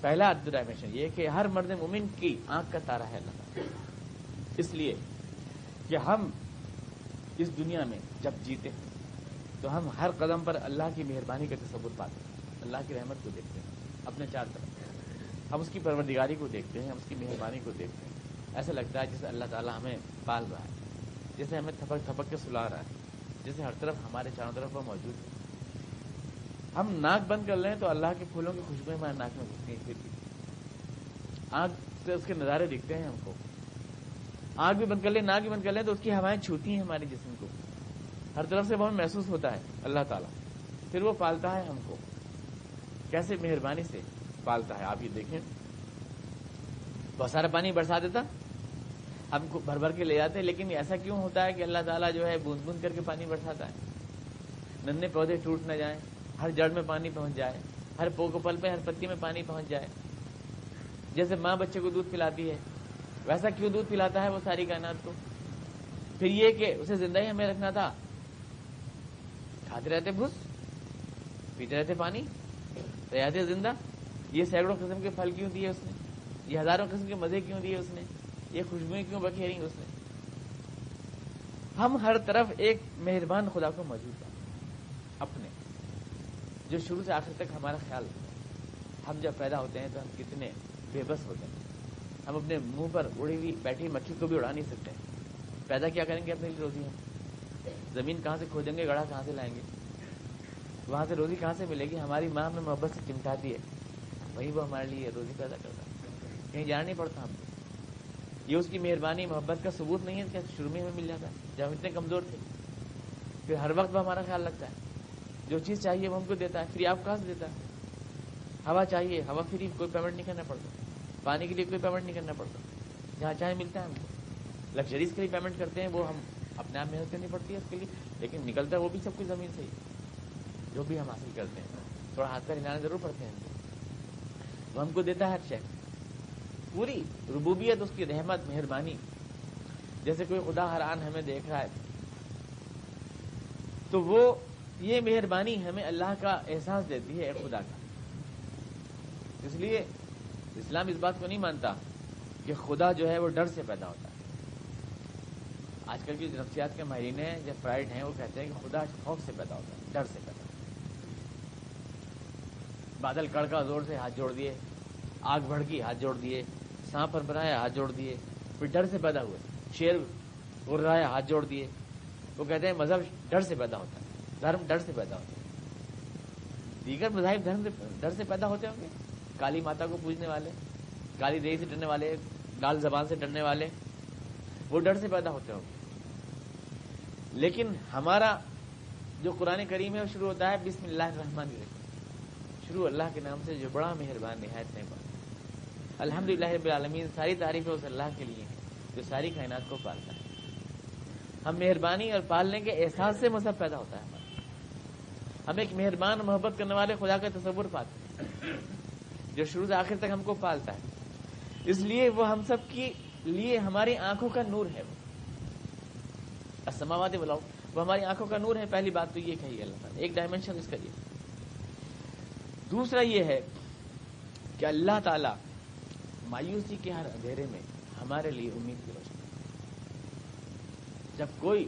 پہلا اد ڈائمیشن یہ کہ ہر مرد مومن کی آنکھ کا تارا ہے اللہ اس لیے کہ ہم اس دنیا میں جب جیتے ہیں تو ہم ہر قدم پر اللہ کی مہربانی کا تصور پاتے ہیں اللہ کی رحمت کو دیکھتے ہیں اپنے چار طرف ہم اس کی پروردگاری کو دیکھتے ہیں ہم اس کی مہربانی کو دیکھتے ہیں ایسا لگتا ہے جیسے اللہ تعالیٰ ہمیں پال رہا ہے جیسے ہمیں تھپک تھپک کے سلا رہا ہے جیسے ہر طرف ہمارے چاروں طرف وہ موجود ہے ہم ناک بند کر لیں تو اللہ کے پھولوں کی خوشبو ہمارے ناک میں پھر بھی آگ سے اس کے نظارے دکھتے ہیں ہم کو آگ بھی بند کر لیں ناک بھی بند کر لیں تو اس کی ہوائیں چھوتی ہیں ہمارے جسم کو ہر طرف سے وہ محسوس ہوتا ہے اللہ تعالیٰ پھر وہ پالتا ہے ہم کو کیسے مہربانی سے پالتا ہے آپ یہ دیکھیں بہت سارا پانی برسا دیتا ہم کو بھر بھر کے لے جاتے ہیں لیکن ایسا کیوں ہوتا ہے کہ اللہ تعالیٰ جو ہے بوند بوند کر کے پانی برساتا ہے ننے پودے ٹوٹ نہ جائیں ہر جڑ میں پانی پہنچ جائے ہر پوک پل پہ ہر پتی میں پانی پہنچ جائے جیسے ماں بچے کو دودھ پلاتی ہے ویسا کیوں دودھ پلاتا ہے وہ ساری کائنات کو پھر یہ کہ اسے زندہ ہی ہمیں رکھنا تھا کھاتے رہتے بھوس پیتے رہتے پانی رہتے زندہ یہ سینکڑوں قسم کے پھل کیوں دیے اس نے یہ ہزاروں قسم کے مزے کیوں دیے اس نے یہ خوشبوئیں کیوں بکھی رہی اس نے ہم ہر طرف ایک مہربان خدا کو موجود پاتے اپنے جو شروع سے آخر تک ہمارا خیال رکھتا ہے ہم جب پیدا ہوتے ہیں تو ہم کتنے بے بس ہوتے ہیں ہم اپنے منہ پر اڑی ہوئی بیٹھی مچھلی کو بھی اڑا نہیں سکتے پیدا کیا کریں گے اپنے لیے روزی ہم زمین کہاں سے کھودیں گے گڑھا کہاں سے لائیں گے وہاں سے روزی کہاں سے ملے گی ہماری ماں ہمیں محبت سے چمٹاتی ہے وہی وہ ہمارے لیے روزی پیدا کرتا ہے کہیں جانا نہیں پڑتا ہم کو یہ اس کی مہربانی محبت کا ثبوت نہیں ہے کیا شروع میں ہمیں مل جاتا ہے جب ہم اتنے کمزور تھے پھر ہر وقت وہ ہمارا خیال رکھتا ہے جو چیز چاہیے وہ ہم کو دیتا ہے فری آپ کہاں سے دیتا ہے ہوا چاہیے ہوا فری کوئی پیمنٹ نہیں کرنا پڑتا پانی کے لیے کوئی پیمنٹ نہیں کرنا پڑتا جہاں چاہے ملتا ہے ہم کو لگژریز کے لیے پیمنٹ کرتے ہیں وہ ہم اپنے آپ محنت کرنی پڑتی ہے اس کے لیے لیکن نکلتا ہے وہ بھی سب کی زمین سے ہی جو بھی ہم حاصل کرتے ہیں تھوڑا ہاتھ کا ہلانا ضرور پڑتے ہیں ہم کو وہ ہم کو دیتا ہے ہر شہر پوری ربوبیت اس کی رحمت مہربانی جیسے کوئی خدا حران ہمیں دیکھ رہا ہے تو وہ یہ مہربانی ہمیں اللہ کا احساس دیتی ہے خدا کا اس لیے اسلام اس بات کو نہیں مانتا کہ خدا جو ہے وہ ڈر سے پیدا ہوتا ہے آج کل کی نفسیات کے ماہرین ہیں یا فرائڈ ہیں وہ کہتے ہیں کہ خدا خوف سے پیدا ہوتا ہے ڈر سے پیدا ہوتا ہے بادل کڑکا زور سے ہاتھ جوڑ دیے آگ بھڑکی ہاتھ جوڑ دیے سانپ پر بنایا ہاتھ جوڑ دیے پھر ڈر سے پیدا ہوئے شیر گر رہا ہے ہاتھ جوڑ دیے وہ کہتے ہیں مذہب ڈر سے پیدا ہوتا ہے دھرم ڈر سے پیدا ہوتا ہے دیگر مذاہب دھرم سے ڈر سے پیدا ہوتے ہوں گے کالی ماتا کو پوجنے والے کالی دیہی سے ڈرنے والے لال زبان سے ڈرنے والے وہ ڈر سے پیدا ہوتے ہوں گے لیکن ہمارا جو قرآن کریم ہے وہ شروع ہوتا ہے بسم اللہ الرحمن الرحیم شروع اللہ کے نام سے جو بڑا مہربان نہایت نے بات الحمد للہ رب العالمین ساری تعریف اس اللہ کے لیے ہیں جو ساری کائنات کو پالتا ہے ہم مہربانی اور پالنے کے احساس سے مذہب پیدا ہوتا ہے ہمارا ہم ایک مہربان محبت کرنے والے خدا کا تصور پاتے ہیں جو شروع سے آخر تک ہم کو پالتا ہے اس لیے وہ ہم سب کے لیے ہماری آنکھوں کا نور ہے وہ اسماواد بلاؤ وہ ہماری آنکھوں کا نور ہے پہلی بات تو یہ کہی اللہ تعالیٰ ایک ڈائمینشن اس کا یہ دوسرا یہ ہے کہ اللہ تعالیٰ مایوسی کے ہر اندھیرے میں ہمارے لیے امید کی روشنی جب کوئی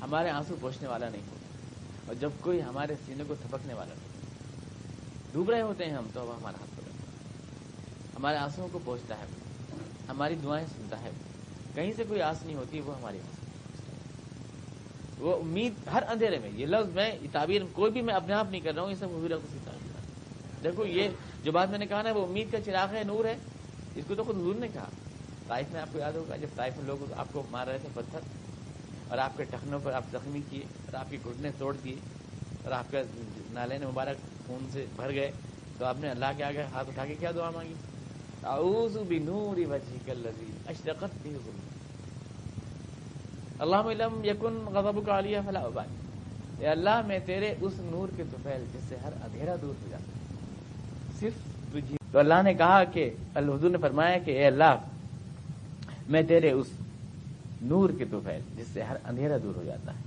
ہمارے آنسو پوچھنے والا نہیں ہوتا اور جب کوئی ہمارے سینے کو تھپکنے والا نہیں ڈوب رہے ہوتے ہیں ہم تو اب ہمارا ہاتھ ہمارے آنسو کو پوچھتا ہے ہماری دعائیں سنتا ہے کہیں سے کوئی آس نہیں ہوتی وہ ہماری آس وہ امید ہر اندھیرے میں یہ لفظ میں یہ تعبیر کوئی بھی میں اپنے آپ نہیں کر رہا ہوں یہ سب تعبیر دیکھو یہ جو بات میں نے کہا نا وہ امید کا چراغ ہے نور ہے اس کو تو خود حضور نے کہا طائف میں آپ کو یاد ہوگا جب طائف میں لوگ آپ کو مار رہے تھے پتھر اور آپ کے ٹخنوں پر آپ زخمی کیے اور آپ کے گھٹنے توڑ دیے اور آپ کے نالے نے مبارک خون سے بھر گئے تو آپ نے اللہ کے آگے ہاتھ اٹھا کے کیا دعا مانگی ظلم اللهم اللہ علم غضبك غذب کا فلاح اے اللہ میں تیرے اس نور کے دوپہر جس سے ہر اندھیرا دور ہو جاتا صرف تجھے تو اللہ نے کہا کہ اللہ حضور نے فرمایا کہ اے اللہ میں تیرے اس نور کے تو پھیل جس سے ہر اندھیرا دور ہو جاتا ہے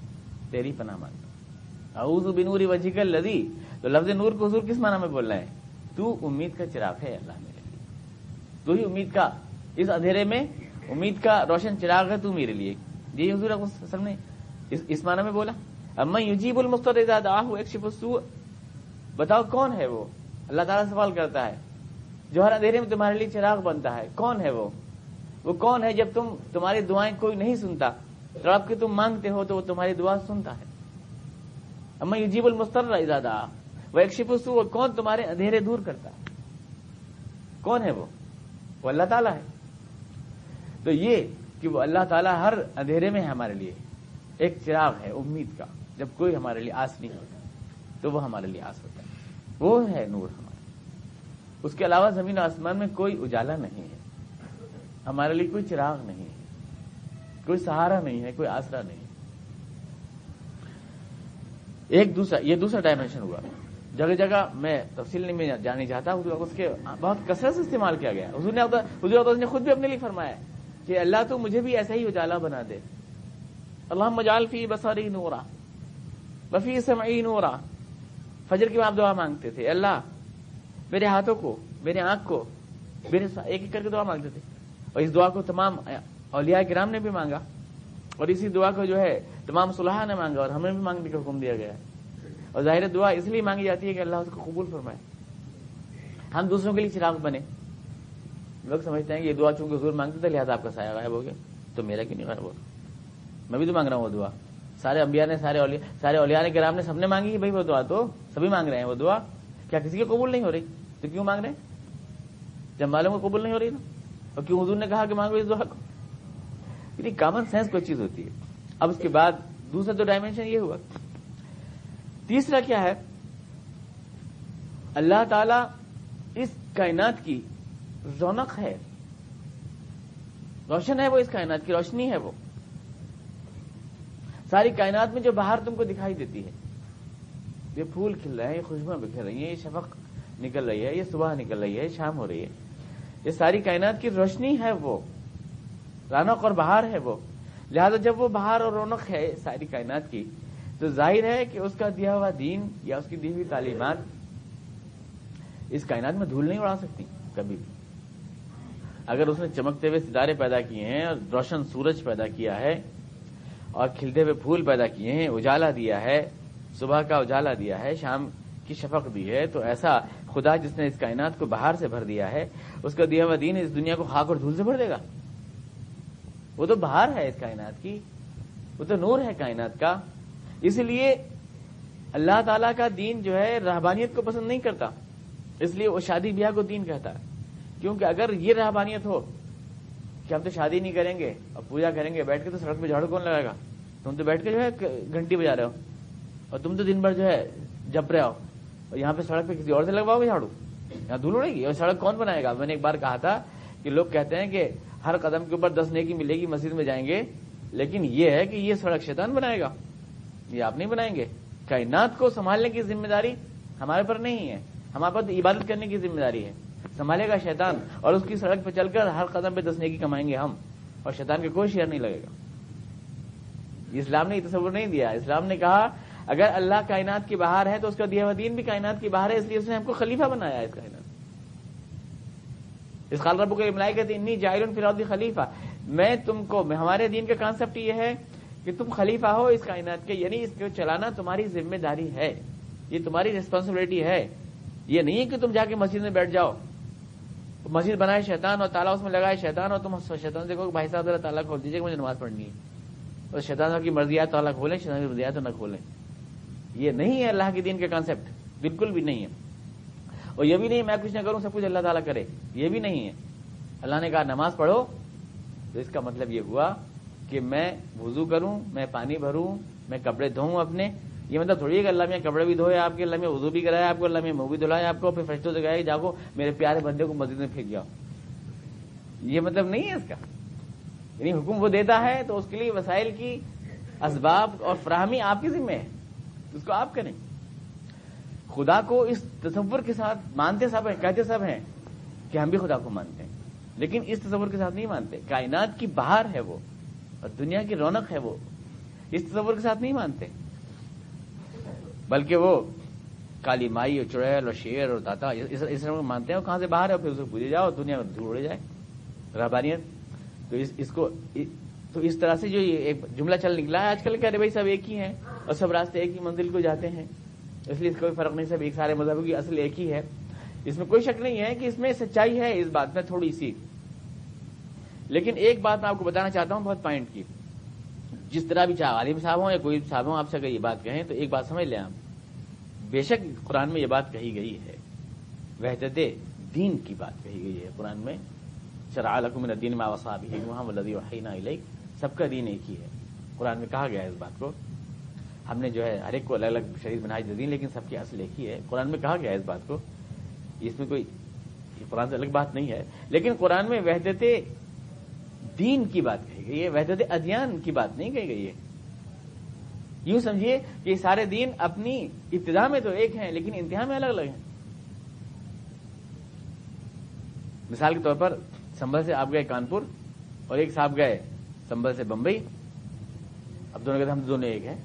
تیری پناہ مانتا بنوری وجیک لذی تو لفظ نور کو حضور کس معنی میں بول رہا ہے تو امید کا چراغ ہے اللہ میرے لیے تو ہی امید کا اس اندھیرے میں امید کا روشن چراغ ہے تو میرے لیے جی حضور سب نے اس معنی میں بولا اب میں آ ہوں ایک شپ بتاؤ کون ہے وہ اللہ تعالیٰ سوال کرتا ہے جو ہر اندھیرے میں تمہارے لیے چراغ بنتا ہے کون ہے وہ وہ کون ہے جب تم تمہاری دعائیں کوئی نہیں سنتا جب آپ کی تم مانگتے ہو تو وہ تمہاری دعا سنتا ہے اما یہ جیب المستر وہ ایک کون تمہارے اندھیرے دور کرتا ہے کون ہے وہ وہ اللہ تعالیٰ ہے تو یہ کہ وہ اللہ تعالیٰ ہر اندھیرے میں ہے ہمارے لیے ایک چراغ ہے امید کا جب کوئی ہمارے لیے آس نہیں ہوتا تو وہ ہمارے لیے آس ہوتا ہے وہ ہے نور ہم اس کے علاوہ زمین آسمان میں کوئی اجالا نہیں ہے ہمارے لیے کوئی چراغ نہیں ہے کوئی سہارا نہیں ہے کوئی آسرا نہیں ہے ایک دوسرا یہ دوسرا ڈائمینشن ہوا جگہ جگہ میں تفصیل میں جانے چاہتا اس کے بہت کثرت سے استعمال کیا گیا حضور نے حضور نے خود بھی اپنے لیے فرمایا کہ اللہ تو مجھے بھی ایسا ہی اجالا بنا دے اللہ مجال بس اور نورا وفی سمعی بفی فجر کے بعد دعا مانگتے تھے اللہ میرے ہاتھوں کو میرے آنکھ کو میرے ایک ایک کر کے دعا مانگتے تھے اور اس دعا کو تمام اولیاء کرام نے بھی مانگا اور اسی دعا کو جو ہے تمام صلاح نے مانگا اور ہمیں بھی مانگنے کا حکم دیا گیا ہے اور ظاہر دعا اس لیے مانگی جاتی ہے کہ اللہ اس کو قبول فرمائے ہم دوسروں کے لیے چراغ بنے لوگ سمجھتے ہیں کہ یہ دعا چونکہ ضرور مانگتے تھے لہٰذا آپ کا سایہ غائب ہو گیا تو میرا کیوں نہیں غائب ہو میں بھی تو مانگ رہا ہوں وہ دعا سارے امبیا نے سارے اولیاء سارے نے کرام نے سب نے مانگی بھائی وہ دعا تو سبھی مانگ رہے ہیں وہ دعا کیا کسی کی قبول نہیں ہو رہی تو کیوں مانگ رہے ہیں جب معلوم کو قبول نہیں ہو رہی نا اور کیوں حضور نے کہا کہ مانگ کامن سینس کوئی چیز ہوتی ہے اب اس کے بعد دوسرا تو ڈائمینشن یہ ہوا تیسرا کیا ہے اللہ تعالی اس کائنات کی رونق ہے روشن ہے وہ اس کائنات کی روشنی ہے وہ ساری کائنات میں جو باہر تم کو دکھائی دیتی ہے یہ پھول کھل رہے ہیں خوشبو بکھر رہی ہیں یہ شفق نکل رہی ہے یہ صبح نکل رہی ہے یہ شام ہو رہی ہے یہ ساری کائنات کی روشنی ہے وہ رونق اور بہار ہے وہ لہذا جب وہ بہار اور رونق ہے ساری کائنات کی تو ظاہر ہے کہ اس کا دیا ہوا دین یا اس کی دی ہوئی تعلیمات اس کائنات میں دھول نہیں اڑا سکتی کبھی بھی اگر اس نے چمکتے ہوئے ستارے پیدا کیے ہیں اور روشن سورج پیدا کیا ہے اور کھلتے ہوئے پھول پیدا کیے ہیں اجالا دیا ہے صبح کا اجالا دیا ہے شام کی شفق دی ہے تو ایسا خدا جس نے اس کائنات کو باہر سے بھر دیا ہے اس کا دیا ہوا دین اس دنیا کو خاک اور دھول سے بھر دے گا وہ تو باہر ہے اس کائنات کی وہ تو نور ہے کائنات کا اس لیے اللہ تعالی کا دین جو ہے رہبانیت کو پسند نہیں کرتا اس لیے وہ شادی بیاہ کو دین کہتا ہے کیونکہ اگر یہ رہبانیت ہو کہ ہم تو شادی نہیں کریں گے اور پوجا کریں گے بیٹھ کے تو سڑک پہ جھاڑو کون لگائے گا تم تو بیٹھ کے جو ہے گھنٹی بجا رہے ہو اور تم تو دن بھر جو ہے جپ رہے ہو اور یہاں پہ سڑک پہ کسی اور سے لگواؤ گے جھاڑو یہاں دھول اڑے گی اور سڑک کون بنائے گا میں نے ایک بار کہا تھا کہ لوگ کہتے ہیں کہ ہر قدم کے اوپر دس نیکی ملے گی مسجد میں جائیں گے لیکن یہ ہے کہ یہ سڑک شیطان بنائے گا یہ آپ نہیں بنائیں گے کائنات کو سنبھالنے کی ذمہ داری ہمارے پر نہیں ہے ہمارے پر عبادت کرنے کی ذمہ داری ہے سنبھالے گا شیطان اور اس کی سڑک پہ چل کر ہر قدم پہ دس نیکی کمائیں گے ہم اور شیطان کے کوئی شیئر نہیں لگے گا اسلام نے یہ تصور نہیں دیا اسلام نے کہا اگر اللہ کائنات کی باہر ہے تو اس کا دیا دین بھی کائنات کی باہر ہے اس لیے اس نے ہم کو خلیفہ بنایا اس کائنات اس خال املائی کے انی جائر الفراؤدی خلیفہ میں تم کو ہمارے دین کا کانسیپٹ یہ ہے کہ تم خلیفہ ہو اس کائنات کے یعنی اس کو چلانا تمہاری ذمہ داری ہے یہ تمہاری ریسپانسبلٹی ہے یہ نہیں ہے کہ تم جا کے مسجد میں بیٹھ جاؤ مسجد بنائے شیطان اور تالا اس میں لگائے شیطان اور تم شیطان سے بھائی صاحب اللہ تعالیٰ کھول دیجیے مجھے نماز پڑھنی ہے اور شیطان کی مرضیات تو اللہ کھولیں شیطان کی مرضیات نہ کھولیں یہ نہیں ہے اللہ کے دین کا کانسیپٹ بالکل بھی نہیں ہے اور یہ بھی نہیں میں کچھ نہ کروں سب کچھ اللہ تعالیٰ کرے یہ بھی نہیں ہے اللہ نے کہا نماز پڑھو تو اس کا مطلب یہ ہوا کہ میں وضو کروں میں پانی بھروں میں کپڑے دھوؤں اپنے یہ مطلب تھوڑی ہے کہ اللہ میں کپڑے بھی دھوئے آپ کے اللہ میں وضو بھی کرایا آپ کو اللہ میں منہ بھی دھلایا آپ کو پھر فرشتوں سے جا کو میرے پیارے بندے کو مسجد میں پھینک جاؤ یہ مطلب نہیں ہے اس کا یعنی حکم وہ دیتا ہے تو اس کے لیے وسائل کی اسباب اور فراہمی آپ کے ذمہ ہے اس کو آپ کریں خدا کو اس تصور کے ساتھ مانتے سب ہیں کہتے سب ہیں کہ ہم بھی خدا کو مانتے ہیں لیکن اس تصور کے ساتھ نہیں مانتے کائنات کی بہار ہے وہ اور دنیا کی رونق ہے وہ اس تصور کے ساتھ نہیں مانتے بلکہ وہ کالی مائی اور چڑیل اور شیر اور داتا اس طرح مانتے ہیں اور کہاں سے باہر ہے اور پھر اسے پوجے جاؤ اور دنیا میں دھوڑے جائے رحبانیت تو اس اس کو تو اس طرح سے جو یہ ایک جملہ چل نکلا ہے آج کل کہہ رہے بھائی سب ایک ہی ہیں اور سب راستے ایک ہی منزل کو جاتے ہیں اس لیے اس کا کوئی فرق نہیں سب ایک سارے مذہب کی اصل ایک ہی ہے اس میں کوئی شک نہیں ہے کہ اس میں سچائی ہے اس بات میں تھوڑی سی لیکن ایک بات میں آپ کو بتانا چاہتا ہوں بہت پوائنٹ کی جس طرح بھی چاہے عالم صاحب ہوں یا کوئی صاحب ہوں آپ سے اگر یہ بات کہیں تو ایک بات سمجھ لیں آپ بے شک قرآن میں یہ بات کہی گئی ہے وحدت دین کی بات کہی گئی ہے قرآن میں چل مین صاحب علیہ سب کا دین ایک ہی ہے قرآن میں کہا گیا ہے اس بات کو ہم نے جو ہے ہر ایک کو الگ الگ شریف بنائی دے دی لیکن سب کی اصل ایک ہی ہے قرآن میں کہا گیا ہے اس بات کو اس میں کوئی قرآن سے الگ بات نہیں ہے لیکن قرآن میں وحدت دین کی بات کہی گئی ہے وحدت ادیان کی بات نہیں کہی گئی ہے یوں سمجھیے کہ سارے دین اپنی ابتدا میں تو ایک ہیں لیکن انتہا میں الگ الگ ہیں مثال کے طور پر سنبھل سے آپ گئے کانپور اور ایک صاحب گئے سنبھل سے بمبئی اب دونوں کے ہم دونوں ایک ہیں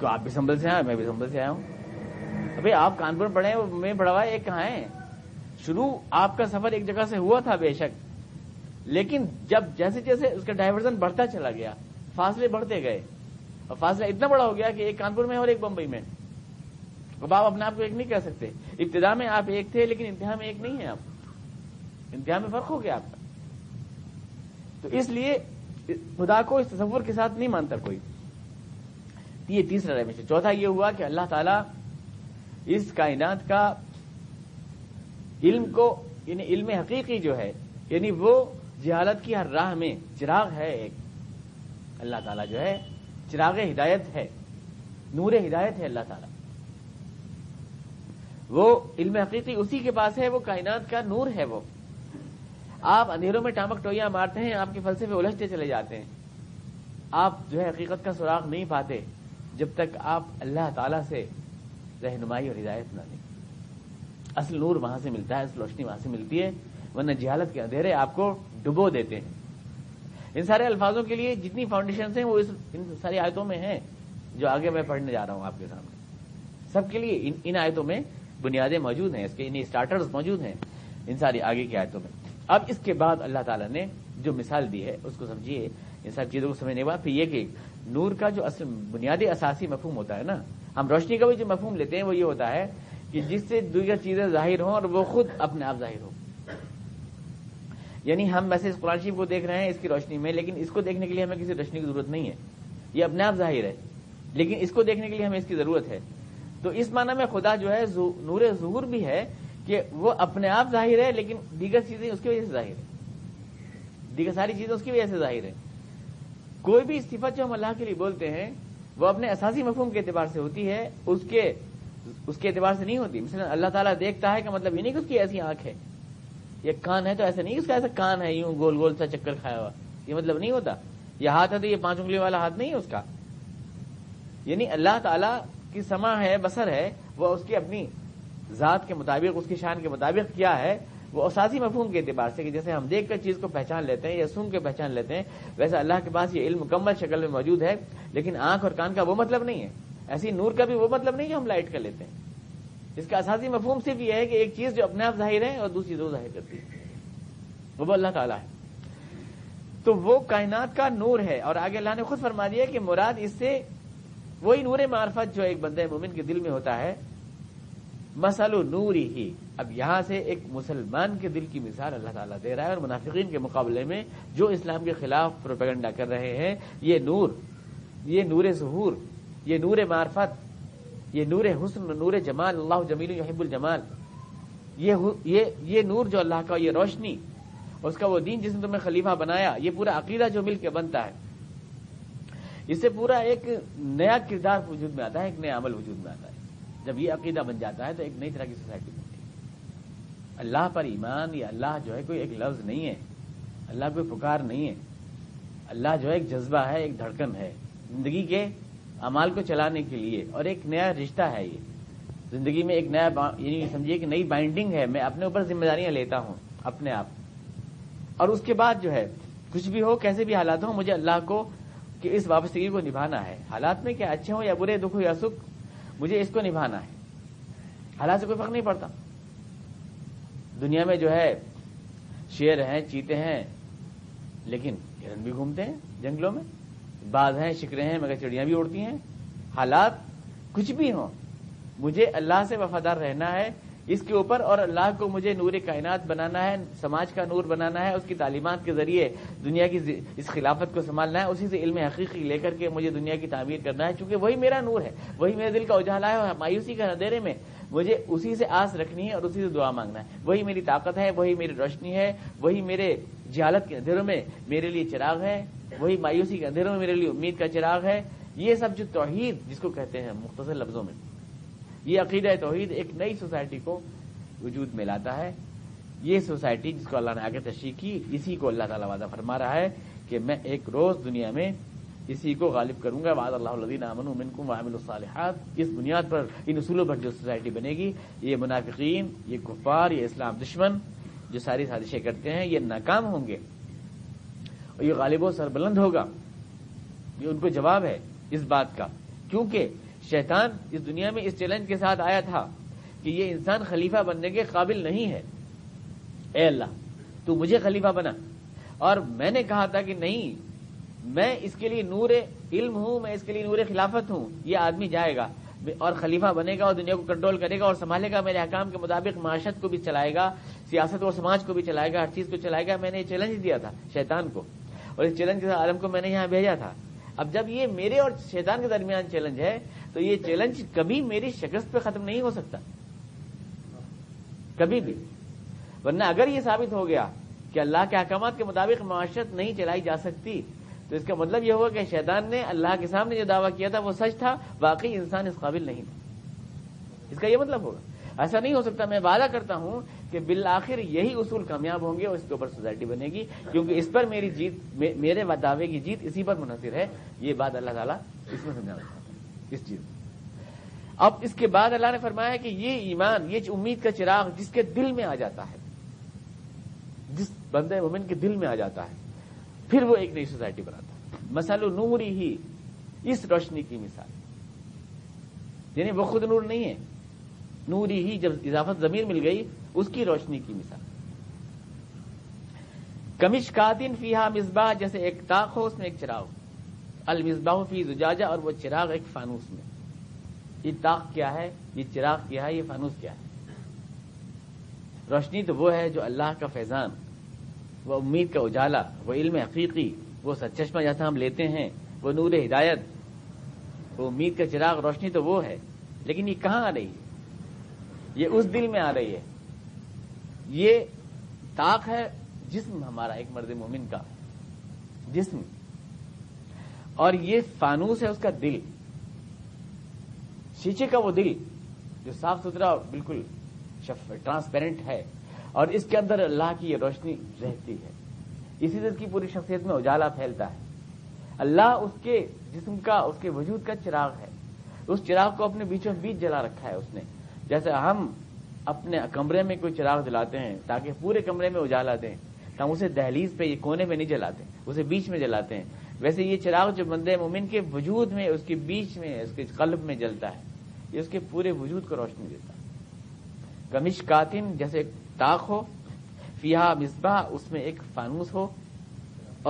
تو آپ بھی سنبھل سے آئے میں بھی سنبھل سے آیا ہوں ابھی آپ کانپور پڑھے میں ہوا ایک کہاں ہے شروع آپ کا سفر ایک جگہ سے ہوا تھا بے شک لیکن جب جیسے جیسے اس کا ڈائیورژن بڑھتا چلا گیا فاصلے بڑھتے گئے اور فاصلہ اتنا بڑا ہو گیا کہ ایک کانپور میں اور ایک بمبئی میں اب آپ اپنے آپ کو ایک نہیں کہہ سکتے ابتدا میں آپ ایک تھے لیکن انتہا میں ایک نہیں ہے آپ انتہا میں فرق ہو گیا آپ کا تو اس لیے خدا کو اس تصور کے ساتھ نہیں مانتا کوئی یہ تیسرا ڈائمینشن چوتھا یہ ہوا کہ اللہ تعالیٰ اس کائنات کا علم کو یعنی علم حقیقی جو ہے یعنی وہ جہالت کی ہر راہ میں چراغ ہے ایک اللہ تعالیٰ جو ہے چراغ ہدایت ہے نور ہدایت ہے اللہ تعالیٰ وہ علم حقیقی اسی کے پاس ہے وہ کائنات کا نور ہے وہ آپ اندھیروں میں ٹامک ٹوئیاں مارتے ہیں آپ کے فلسفے الجھتے چلے جاتے ہیں آپ جو ہے حقیقت کا سراغ نہیں پاتے جب تک آپ اللہ تعالیٰ سے رہنمائی اور ہدایت نہ لیں اصل نور وہاں سے ملتا ہے اصل روشنی وہاں سے ملتی ہے ورنہ جہالت کے اندھیرے آپ کو ڈبو دیتے ہیں ان سارے الفاظوں کے لیے جتنی فاؤنڈیشنز ہیں وہ اس ان ساری آیتوں میں ہیں جو آگے میں پڑھنے جا رہا ہوں آپ کے سامنے سب کے لیے ان آیتوں میں بنیادیں موجود ہیں اس کے انہیں اسٹارٹرز موجود ہیں ان ساری آگے کی آیتوں میں اب اس کے بعد اللہ تعالیٰ نے جو مثال دی ہے اس کو سمجھیے ان سب چیزوں کو سمجھنے کے بعد پھر یہ کہ نور کا جو اصل بنیادی اساسی مفہوم ہوتا ہے نا ہم روشنی کا بھی جو مفہوم لیتے ہیں وہ یہ ہوتا ہے کہ جس سے دیگر چیزیں ظاہر ہوں اور وہ خود اپنے آپ ظاہر ہو یعنی ہم ویسے قرآن شریف کو دیکھ رہے ہیں اس کی روشنی میں لیکن اس کو دیکھنے کے لیے ہمیں کسی روشنی کی ضرورت نہیں ہے یہ اپنے آپ ظاہر ہے لیکن اس کو دیکھنے کے لیے ہمیں اس کی ضرورت ہے تو اس معنی میں خدا جو ہے نور ظہور بھی ہے کہ وہ اپنے آپ ظاہر ہے لیکن دیگر چیزیں اس کی وجہ سے ظاہر ہے دیگر ساری چیزیں اس کی وجہ سے ظاہر ہے کوئی بھی صفت جو ہم اللہ کے لیے بولتے ہیں وہ اپنے اساسی مفہوم کے اعتبار سے ہوتی ہے اس کے اس کے اعتبار سے نہیں ہوتی مثلا اللہ تعالیٰ دیکھتا ہے کہ مطلب یہ نہیں کہ اس کی ایسی آنکھ ہے یہ کان ہے تو ایسا نہیں اس کا ایسا کان ہے یوں گول گول سا چکر کھایا ہوا یہ مطلب نہیں ہوتا یہ ہاتھ ہے تو یہ پانچ انگلی والا ہاتھ نہیں ہے اس کا یعنی اللہ تعالیٰ کی سما ہے بسر ہے وہ اس کی اپنی ذات کے مطابق اس کی شان کے مطابق کیا ہے وہ اساسی مفہوم کے اعتبار سے کہ جیسے ہم دیکھ کر چیز کو پہچان لیتے ہیں یا سن کے پہچان لیتے ہیں ویسے اللہ کے پاس یہ علم مکمل شکل میں موجود ہے لیکن آنکھ اور کان کا وہ مطلب نہیں ہے ایسی نور کا بھی وہ مطلب نہیں جو ہم لائٹ کر لیتے ہیں اس کا اساسی مفہوم صرف یہ ہے کہ ایک چیز جو اپنے آپ ظاہر ہے اور دوسری روز ظاہر کرتی ہے وہ اللہ تعالیٰ ہے تو وہ کائنات کا نور ہے اور آگے اللہ نے خود فرما دیا کہ مراد اس سے وہی نور معرفت جو ایک بندہ مومن کے دل میں ہوتا ہے مسل و نوری ہی اب یہاں سے ایک مسلمان کے دل کی مثال اللہ تعالیٰ دے رہا ہے اور منافقین کے مقابلے میں جو اسلام کے خلاف پروپیگنڈا کر رہے ہیں یہ نور یہ نور ظہور یہ نور معرفت یہ نور حسن نور جمال اللہ جمیل یحب الجمال یہ یہ نور جو اللہ کا یہ روشنی اس کا وہ دین جس نے تمہیں خلیفہ بنایا یہ پورا عقیدہ جو مل کے بنتا ہے اس سے پورا ایک نیا کردار وجود میں آتا ہے ایک نیا عمل وجود میں آتا ہے جب یہ عقیدہ بن جاتا ہے تو ایک نئی طرح کی سوسائٹی بنتی ہے اللہ پر ایمان یا اللہ جو ہے کوئی ایک لفظ نہیں ہے اللہ کوئی پکار نہیں ہے اللہ جو ہے ایک جذبہ ہے ایک دھڑکن ہے زندگی کے امال کو چلانے کے لیے اور ایک نیا رشتہ ہے یہ زندگی میں ایک نیا با... یعنی سمجھیے کہ نئی بائنڈنگ ہے میں اپنے اوپر ذمہ داریاں لیتا ہوں اپنے آپ اور اس کے بعد جو ہے کچھ بھی ہو کیسے بھی حالات ہوں مجھے اللہ کو کہ اس وابستگی کو نبھانا ہے حالات میں کیا اچھے ہوں یا برے دکھ ہو یا سکھ مجھے اس کو نبھانا ہے حالات سے کوئی فرق نہیں پڑتا دنیا میں جو ہے شیر ہیں چیتے ہیں لیکن ہرن بھی گھومتے ہیں جنگلوں میں باز ہیں شکرے ہیں مگر چڑیاں بھی اڑتی ہیں حالات کچھ بھی ہوں مجھے اللہ سے وفادار رہنا ہے اس کے اوپر اور اللہ کو مجھے نور کائنات بنانا ہے سماج کا نور بنانا ہے اس کی تعلیمات کے ذریعے دنیا کی اس خلافت کو سنبھالنا ہے اسی سے علم حقیقی لے کر کے مجھے دنیا کی تعمیر کرنا ہے چونکہ وہی میرا نور ہے وہی میرے دل کا اجالا ہے اور مایوسی کے اندھیرے میں مجھے اسی سے آس رکھنی ہے اور اسی سے دعا مانگنا ہے وہی میری طاقت ہے وہی میری روشنی ہے وہی میرے جہالت کے اندھیروں میں میرے لیے چراغ ہے وہی مایوسی کے اندھیروں میں میرے لیے امید کا چراغ ہے یہ سب جو توحید جس کو کہتے ہیں مختصر لفظوں میں یہ عقیدہ توحید ایک نئی سوسائٹی کو وجود میں لاتا ہے یہ سوسائٹی جس کو اللہ نے آگے تشریح کی اسی کو اللہ تعالیٰ وعدہ فرما رہا ہے کہ میں ایک روز دنیا میں اسی کو غالب کروں گا اللہ الدین امن منکم وعمل الصالحات اس بنیاد پر ان اصولوں پر جو سوسائٹی بنے گی یہ منافقین یہ کفار یہ اسلام دشمن جو ساری سازشیں کرتے ہیں یہ ناکام ہوں گے اور یہ غالب و سربلند ہوگا یہ ان کو جواب ہے اس بات کا کیونکہ شیطان اس دنیا میں اس چیلنج کے ساتھ آیا تھا کہ یہ انسان خلیفہ بننے کے قابل نہیں ہے اے اللہ تو مجھے خلیفہ بنا اور میں نے کہا تھا کہ نہیں میں اس کے لیے نور علم ہوں میں اس کے لیے نور خلافت ہوں یہ آدمی جائے گا اور خلیفہ بنے گا اور دنیا کو کنٹرول کرے گا اور سنبھالے گا میرے حکام کے مطابق معاشرت کو بھی چلائے گا سیاست اور سماج کو بھی چلائے گا ہر چیز کو چلائے گا میں نے یہ چیلنج دیا تھا شیطان کو اور اس چیلنج کے عالم کو میں نے یہاں بھیجا تھا اب جب یہ میرے اور شیطان کے درمیان چیلنج ہے تو یہ چیلنج کبھی میری شکست پہ ختم نہیں ہو سکتا کبھی بھی ورنہ اگر یہ ثابت ہو گیا کہ اللہ کے احکامات کے مطابق معاشرت نہیں چلائی جا سکتی تو اس کا مطلب یہ ہوگا کہ شیطان نے اللہ کے سامنے جو دعویٰ کیا تھا وہ سچ تھا باقی انسان اس قابل نہیں تھا اس کا یہ مطلب ہوگا ایسا نہیں ہو سکتا میں وعدہ کرتا ہوں کہ بالآخر یہی اصول کامیاب ہوں گے اور اس کے اوپر سوسائٹی بنے گی کیونکہ اس پر میری جیت میرے دعوے کی جیت اسی پر منحصر ہے یہ بات اللہ تعالیٰ اس میں سمجھا اس چیز اب اس کے بعد اللہ نے فرمایا کہ یہ ایمان یہ امید کا چراغ جس کے دل میں آ جاتا ہے جس بندے مومن کے دل میں آ جاتا ہے پھر وہ ایک نئی سوسائٹی بناتا ہے و نوری ہی اس روشنی کی مثال یعنی وہ خود نور نہیں ہے نوری ہی جب اضافت زمین مل گئی اس کی روشنی کی مثال کمش کا دن فیحا مصباح جیسے ایک تاخ ہو اس میں ایک چراغ ہو المصباح فی زجاجہ اور وہ چراغ ایک فانوس میں یہ طاق کیا ہے یہ چراغ کیا ہے یہ فانوس کیا ہے روشنی تو وہ ہے جو اللہ کا فیضان وہ امید کا اجالا وہ علم حقیقی وہ سچمہ جیسا ہم لیتے ہیں وہ نور ہدایت وہ امید کا چراغ روشنی تو وہ ہے لیکن یہ کہاں آ رہی ہے یہ اس دل میں آ رہی ہے یہ طاق ہے جسم ہمارا ایک مرد مومن کا جسم اور یہ فانوس ہے اس کا دل شیشے کا وہ دل جو صاف ستھرا اور بالکل ٹرانسپیرنٹ ہے اور اس کے اندر اللہ کی یہ روشنی رہتی ہے اسی طرح کی پوری شخصیت میں اجالا پھیلتا ہے اللہ اس کے جسم کا اس کے وجود کا چراغ ہے اس چراغ کو اپنے بیچوں بیچ جلا رکھا ہے اس نے جیسے ہم اپنے کمرے میں کوئی چراغ جلاتے ہیں تاکہ پورے کمرے میں اجالا دیں ہم اسے دہلیز پہ یہ کونے میں نہیں جلاتے اسے بیچ میں جلاتے ہیں ویسے یہ چراغ جو بندے مومن کے وجود میں اس کے بیچ میں اس کے قلب میں جلتا ہے یہ اس کے پورے وجود کو روشنی دیتا ہے کمش کاتن جیسے تاخ ہو فیا مصباح اس میں ایک فانوس ہو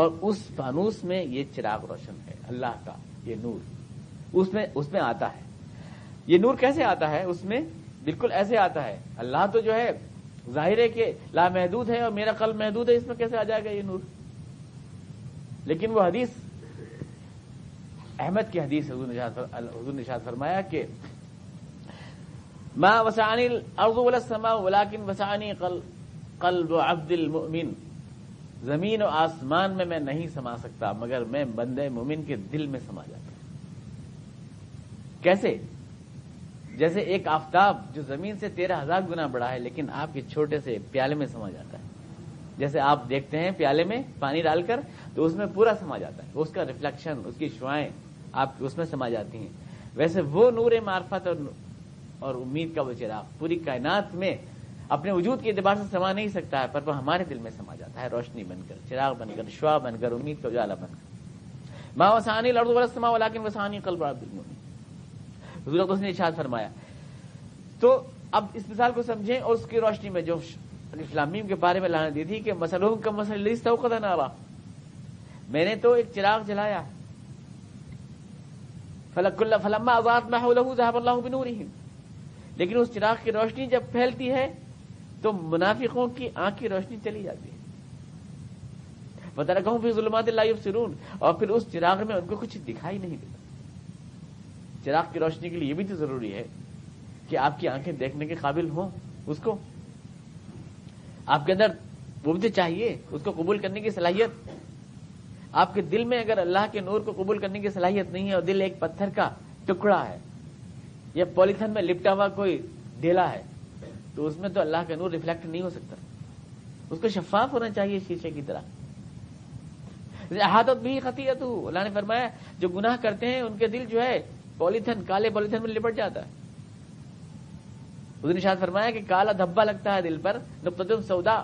اور اس فانوس میں یہ چراغ روشن ہے اللہ کا یہ نور اس میں اس میں آتا ہے یہ نور کیسے آتا ہے اس میں بالکل ایسے آتا ہے اللہ تو جو ہے ظاہر ہے کہ لا محدود ہے اور میرا قلب محدود ہے اس میں کیسے آ جائے گا یہ نور لیکن وہ حدیث احمد کی حدیث حضور نشاد فرمایا کہ وسانی ولاکن وسانی قلب عبد المؤمن زمین و آسمان میں میں نہیں سما سکتا مگر میں بندے مومن کے دل میں سما جاتا کیسے جیسے ایک آفتاب جو زمین سے تیرہ ہزار گنا بڑا ہے لیکن آپ کے چھوٹے سے پیالے میں سما جاتا ہے جیسے آپ دیکھتے ہیں پیالے میں پانی ڈال کر تو اس میں پورا سما جاتا ہے اس کا ریفلیکشن اس کی شوائیں آپ اس میں سما جاتی ہیں ویسے وہ نور معرفت اور اور امید کا وہ چراغ پوری کائنات میں اپنے وجود کے اعتبار سے سما نہیں سکتا ہے پر وہ ہمارے دل میں سما جاتا ہے روشنی بن کر چراغ بن کر شعا بن کر امید کا اجالا بن کر ماں وسانی لڑو وسانی اس نے اشاد فرمایا تو اب اس مثال کو سمجھیں اور اس کی روشنی میں جو اسلامیم کے بارے میں لانے دی تھی کہ مسلوم کا مسلح نہ میں نے تو ایک چراغ جلایا فلک اللہ اللہ فلما آزاد لیکن اس چراغ کی روشنی جب پھیلتی ہے تو منافقوں کی آنکھ کی روشنی چلی جاتی ہے ظلمات اللہ سرون اور پھر اس چراغ میں ان کو کچھ دکھائی نہیں دیتا چراغ کی روشنی کے لیے یہ بھی تو ضروری ہے کہ آپ کی آنکھیں دیکھنے کے قابل ہوں اس کو آپ کے اندر وہ بج چاہیے اس کو قبول کرنے کی صلاحیت آپ کے دل میں اگر اللہ کے نور کو قبول کرنے کی صلاحیت نہیں ہے اور دل ایک پتھر کا ٹکڑا ہے یا پالیتھن میں لپٹا ہوا کوئی ڈیلا ہے تو اس میں تو اللہ کا نور ریفلیکٹ نہیں ہو سکتا اس کو شفاف ہونا چاہیے شیشے کی طرح احادت بھی خطیت ہوں اللہ نے فرمایا جو گناہ کرتے ہیں ان کے دل جو ہے پالیتھن کالے پالیتھن میں لپٹ جاتا ہے حضور نے شاید فرمایا کہ کالا دھبا لگتا ہے دل پر نقطم سودا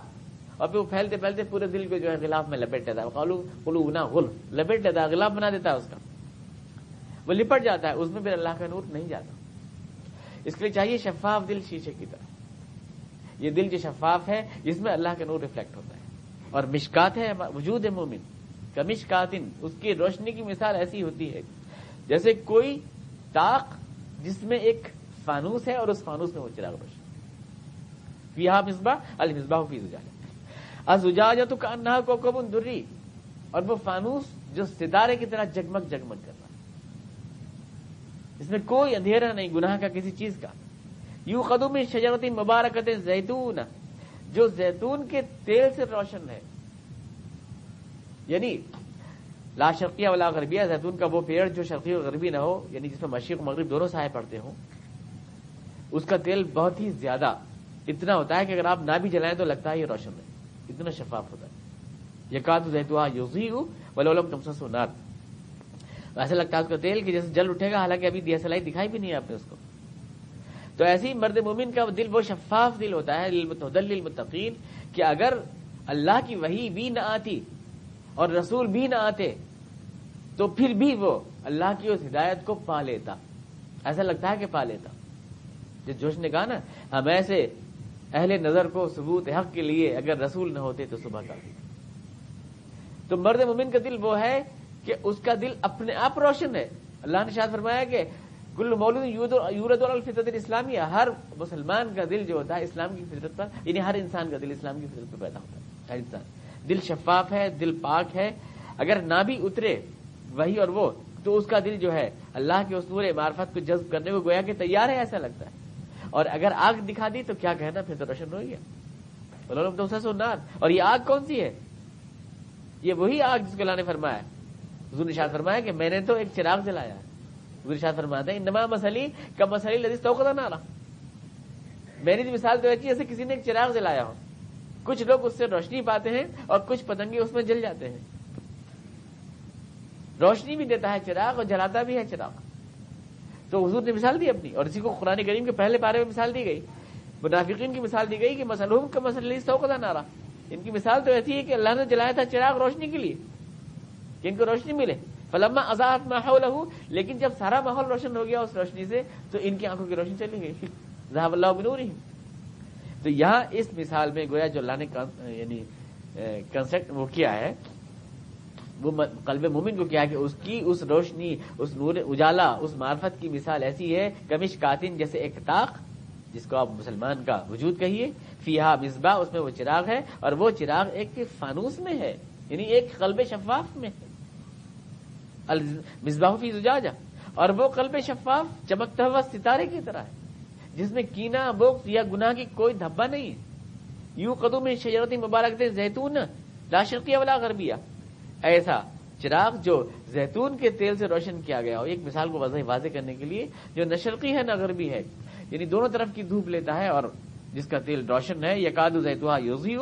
اور پھر وہ پھیلتے پھیلتے پورے دل کو جو ہے غلاف میں لپیٹ لیتا ہے قالو قلو نہ غل لپیٹ لیتا ہے غلاف بنا دیتا ہے اس کا وہ لپٹ جاتا ہے اس میں پھر اللہ کا نور نہیں جاتا اس کے لیے چاہیے شفاف دل شیشے کی طرح یہ دل جو شفاف ہے اس میں اللہ کا نور ریفلیکٹ ہوتا ہے اور مشکات ہے وجود ہے مومن کمش کاتن اس کی روشنی کی مثال ایسی ہوتی ہے جیسے کوئی طاق جس میں ایک فانوس ہے اور اس فانوس میں وہ چراغ روشن فی مصباح المصباح فی زجاجہ تو دری اور وہ فانوس جو ستارے کی طرح جگمگ جگمگ کر رہا اس میں کوئی اندھیرا نہیں گناہ کا کسی چیز کا یو قدوم شجرتی مبارکت زیتون جو زیتون کے تیل سے روشن ہے یعنی لا شرقیہ ولا غربیہ زیتون کا وہ پیڑ جو شرقی اور غربی نہ ہو یعنی جس میں مشرق مغرب دونوں سائے پڑتے ہوں اس کا تیل بہت ہی زیادہ اتنا ہوتا ہے کہ اگر آپ نہ بھی جلائیں تو لگتا ہے یہ روشن ہے اتنا شفاف ہوتا ہے یقاد تو یوزی ہو بولے کم سے ایسا لگتا ہے اس کا تیل کہ جیسے جل اٹھے گا حالانکہ ابھی دیا سلائی دکھائی بھی نہیں آپ نے اس کو تو ایسے ہی مرد مومن کا دل وہ شفاف دل ہوتا ہے علمت کہ اگر اللہ کی وہی بھی نہ آتی اور رسول بھی نہ آتے تو پھر بھی وہ اللہ کی اس ہدایت کو پا لیتا ایسا لگتا ہے کہ پا لیتا جو جوش نے کہا نا ہم ایسے اہل نظر کو ثبوت حق کے لیے اگر رسول نہ ہوتے تو صبح کا تو مرد مومن کا دل وہ ہے کہ اس کا دل اپنے آپ روشن ہے اللہ نے شاد فرمایا کہ گل مول یورد الفطرت اسلامیہ ہر مسلمان کا دل جو ہوتا ہے اسلام کی فطرت پر یعنی ہر انسان کا دل اسلام کی فطرت پر پیدا ہوتا ہے ہر انسان دل شفاف ہے دل پاک ہے اگر نہ بھی اترے وہی اور وہ تو اس کا دل جو ہے اللہ کے اس نور معرفت کو جذب کرنے کو گویا کہ تیار ہے ایسا لگتا ہے اور اگر آگ دکھا دی تو کیا کہنا پھر تو روشن گیا سنار اور یہ آگ کون سی ہے یہ وہی آگ جس اللہ لانے فرمایا حضور نشاد فرمایا کہ میں نے تو ایک چراغ جلایا حضور نشاد فرمایا ان انما مسلی کا مسلی لذیذ تو تو نہ میری مثال ایسی جیسے کسی نے ایک چراغ جلایا ہو کچھ لوگ اس سے روشنی پاتے ہیں اور کچھ پتنگے اس میں جل جاتے ہیں روشنی بھی دیتا ہے چراغ اور جلاتا بھی ہے چراغ تو حضور نے مثال دی اپنی اور اسی کو قرآن کریم کے پہلے پارے میں مثال دی گئی منافقین کی مثال دی گئی کہ مسلوم کا کا نارا ان کی مثال تو ایسی ہے کہ اللہ نے جلایا تھا چراغ روشنی کے لیے کہ ان کو روشنی ملے فلما آزاد ماحول لیکن جب سارا ماحول روشن ہو گیا اس روشنی سے تو ان کی آنکھوں کی روشنی چلی گئی ذہب اللہ تو یہاں اس مثال میں گویا جو اللہ نے یعنی، وہ کیا ہے وہ قلب مومن کو کیا کہ اس کی اس روشنی اس نور اجالا اس معرفت کی مثال ایسی ہے کمش کاتن جیسے ایک طاق جس کو آپ مسلمان کا وجود کہیے فیحا مصباح اس میں وہ چراغ ہے اور وہ چراغ ایک فانوس میں ہے یعنی ایک قلب شفاف میں ہے مصباح فی اور وہ قلب شفاف چمکتا ہوا ستارے کی طرح ہے جس میں کینا بخت یا گناہ کی کوئی دھبا نہیں ہے یوں قدم میں شجرتی مبارک دے زیتون لاشرقیہ ولا غربیہ ایسا چراغ جو زیتون کے تیل سے روشن کیا گیا ہو ایک مثال کو واضح واضح کرنے کے لیے جو نشرقی ہے نہ غربی ہے یعنی دونوں طرف کی دھوپ لیتا ہے اور جس کا تیل روشن ہے یا کادو زیتوا یوزی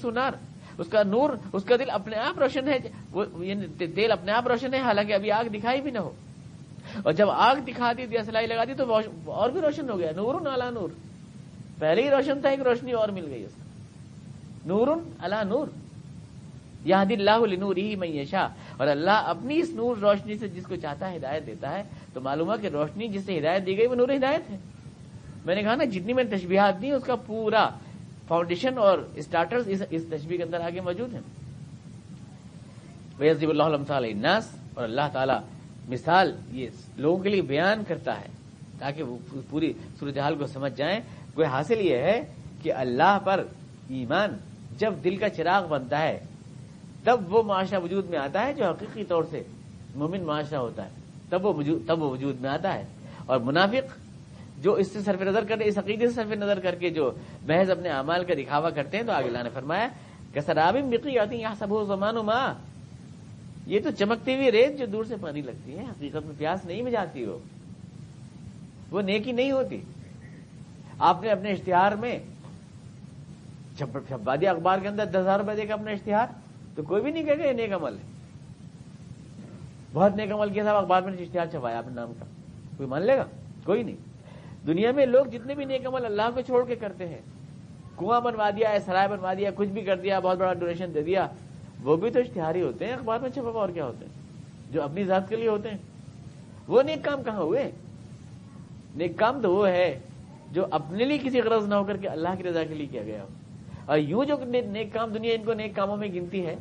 سنار اس کا نور اس کا دل اپنے آپ روشن ہے وہ یعنی تیل اپنے آپ روشن ہے حالانکہ ابھی آگ دکھائی بھی نہ ہو اور جب آگ دکھا دی دیا سلائی لگا دی تو اور بھی روشن ہو گیا نور الا نور پہلے ہی روشن تھا ایک روشنی اور مل گئی اس کا نور الا نور یہاں لنور نوری میشا اور اللہ اپنی اس نور روشنی سے جس کو چاہتا ہے ہدایت دیتا ہے تو معلوم ہے کہ روشنی جس سے ہدایت دی گئی وہ نور ہدایت ہے میں نے کہا نا جتنی میں نے تشبیہات دی اس کا پورا فاؤنڈیشن اور اسٹارٹر اس تشبیہ کے اندر آگے موجود ہیں ویزیب اللہ اللہ الناس اور اللہ تعالی مثال یہ لوگوں کے لیے بیان کرتا ہے تاکہ وہ پوری صورتحال کو سمجھ جائیں کوئی حاصل یہ ہے کہ اللہ پر ایمان جب دل کا چراغ بنتا ہے تب وہ معاشرہ وجود میں آتا ہے جو حقیقی طور سے مومن معاشرہ ہوتا ہے تب وہ تب وہ وجود میں آتا ہے اور منافق جو اس سے صرف نظر کرتے عقیدے سے صرف نظر کر کے جو محض اپنے اعمال کا دکھاوا کرتے ہیں تو آگے لانے فرمایا کہ سراب بکی آتی یہاں سب زمان و ماں یہ تو چمکتی ہوئی ریت جو دور سے پانی لگتی ہے حقیقت میں پیاس نہیں مجاتی وہ وہ نیکی نہیں ہوتی آپ نے اپنے اشتہار میں چھپادی اخبار کے اندر دس ہزار روپئے دے کا اپنا اشتہار تو کوئی بھی نہیں کہے گا یہ نیک عمل ہے بہت نیک عمل کیا تھا اخبار میں اشتہار چھپایا اپنے نام کا کوئی مان لے گا کوئی نہیں دنیا میں لوگ جتنے بھی نیک عمل اللہ کو چھوڑ کے کرتے ہیں کنواں بنوا دیا ہے سرائے بنوا دیا کچھ بھی کر دیا بہت بڑا ڈونیشن دے دیا وہ بھی تو اشتہاری ہوتے ہیں اخبار میں چھپا اور کیا ہوتے ہیں جو اپنی ذات کے لیے ہوتے ہیں وہ نیک کام کہاں ہوئے نیک کام تو وہ ہے جو اپنے لیے کسی غرض نہ ہو کر کے اللہ کی رضا کے لیے کیا گیا ہو اور یوں جو نیک کام دنیا ان کو نیک کاموں میں گنتی ہے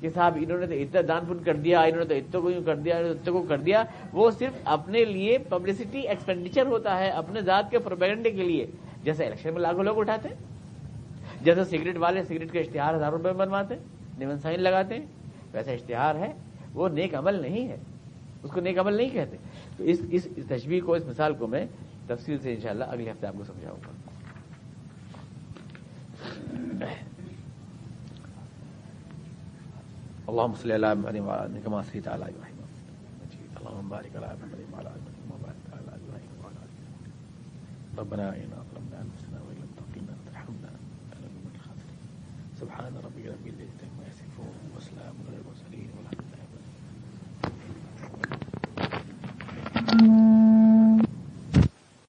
کہ صاحب انہوں نے تو اتنا دان پن کر دیا انہوں نے تو اتنے کو کر دیا اتنے کو کر دیا وہ صرف اپنے لیے پبلسٹی ایکسپینڈیچر ہوتا ہے اپنے ذات کے پروپیگنڈے کے لیے جیسے الیکشن میں لاکھوں لوگ اٹھاتے ہیں جیسے سگریٹ والے سگریٹ کا اشتہار ہزاروں روپے بنواتے ہیں نیمن سائن لگاتے ہیں ویسا اشتہار ہے وہ نیک عمل نہیں ہے اس کو نیک عمل نہیں کہتے تو اس اس, تشبیح کو اس مثال کو میں تفصیل سے انشاءاللہ اگلے ہفتے آپ کو سمجھاؤں گا اللهم صل على محمد وعلى كما صليت على ابراهيم اللهم بارك على محمد وعلى ال محمد وبارك على ابراهيم وعلى ال ربنا اننا ظلمنا انفسنا وان لم تغفر لنا وترحمنا لنكن من الخاسرين سبحان ربي رب العزه عما يصفون وسلام على المرسلين والحمد لله رب العالمين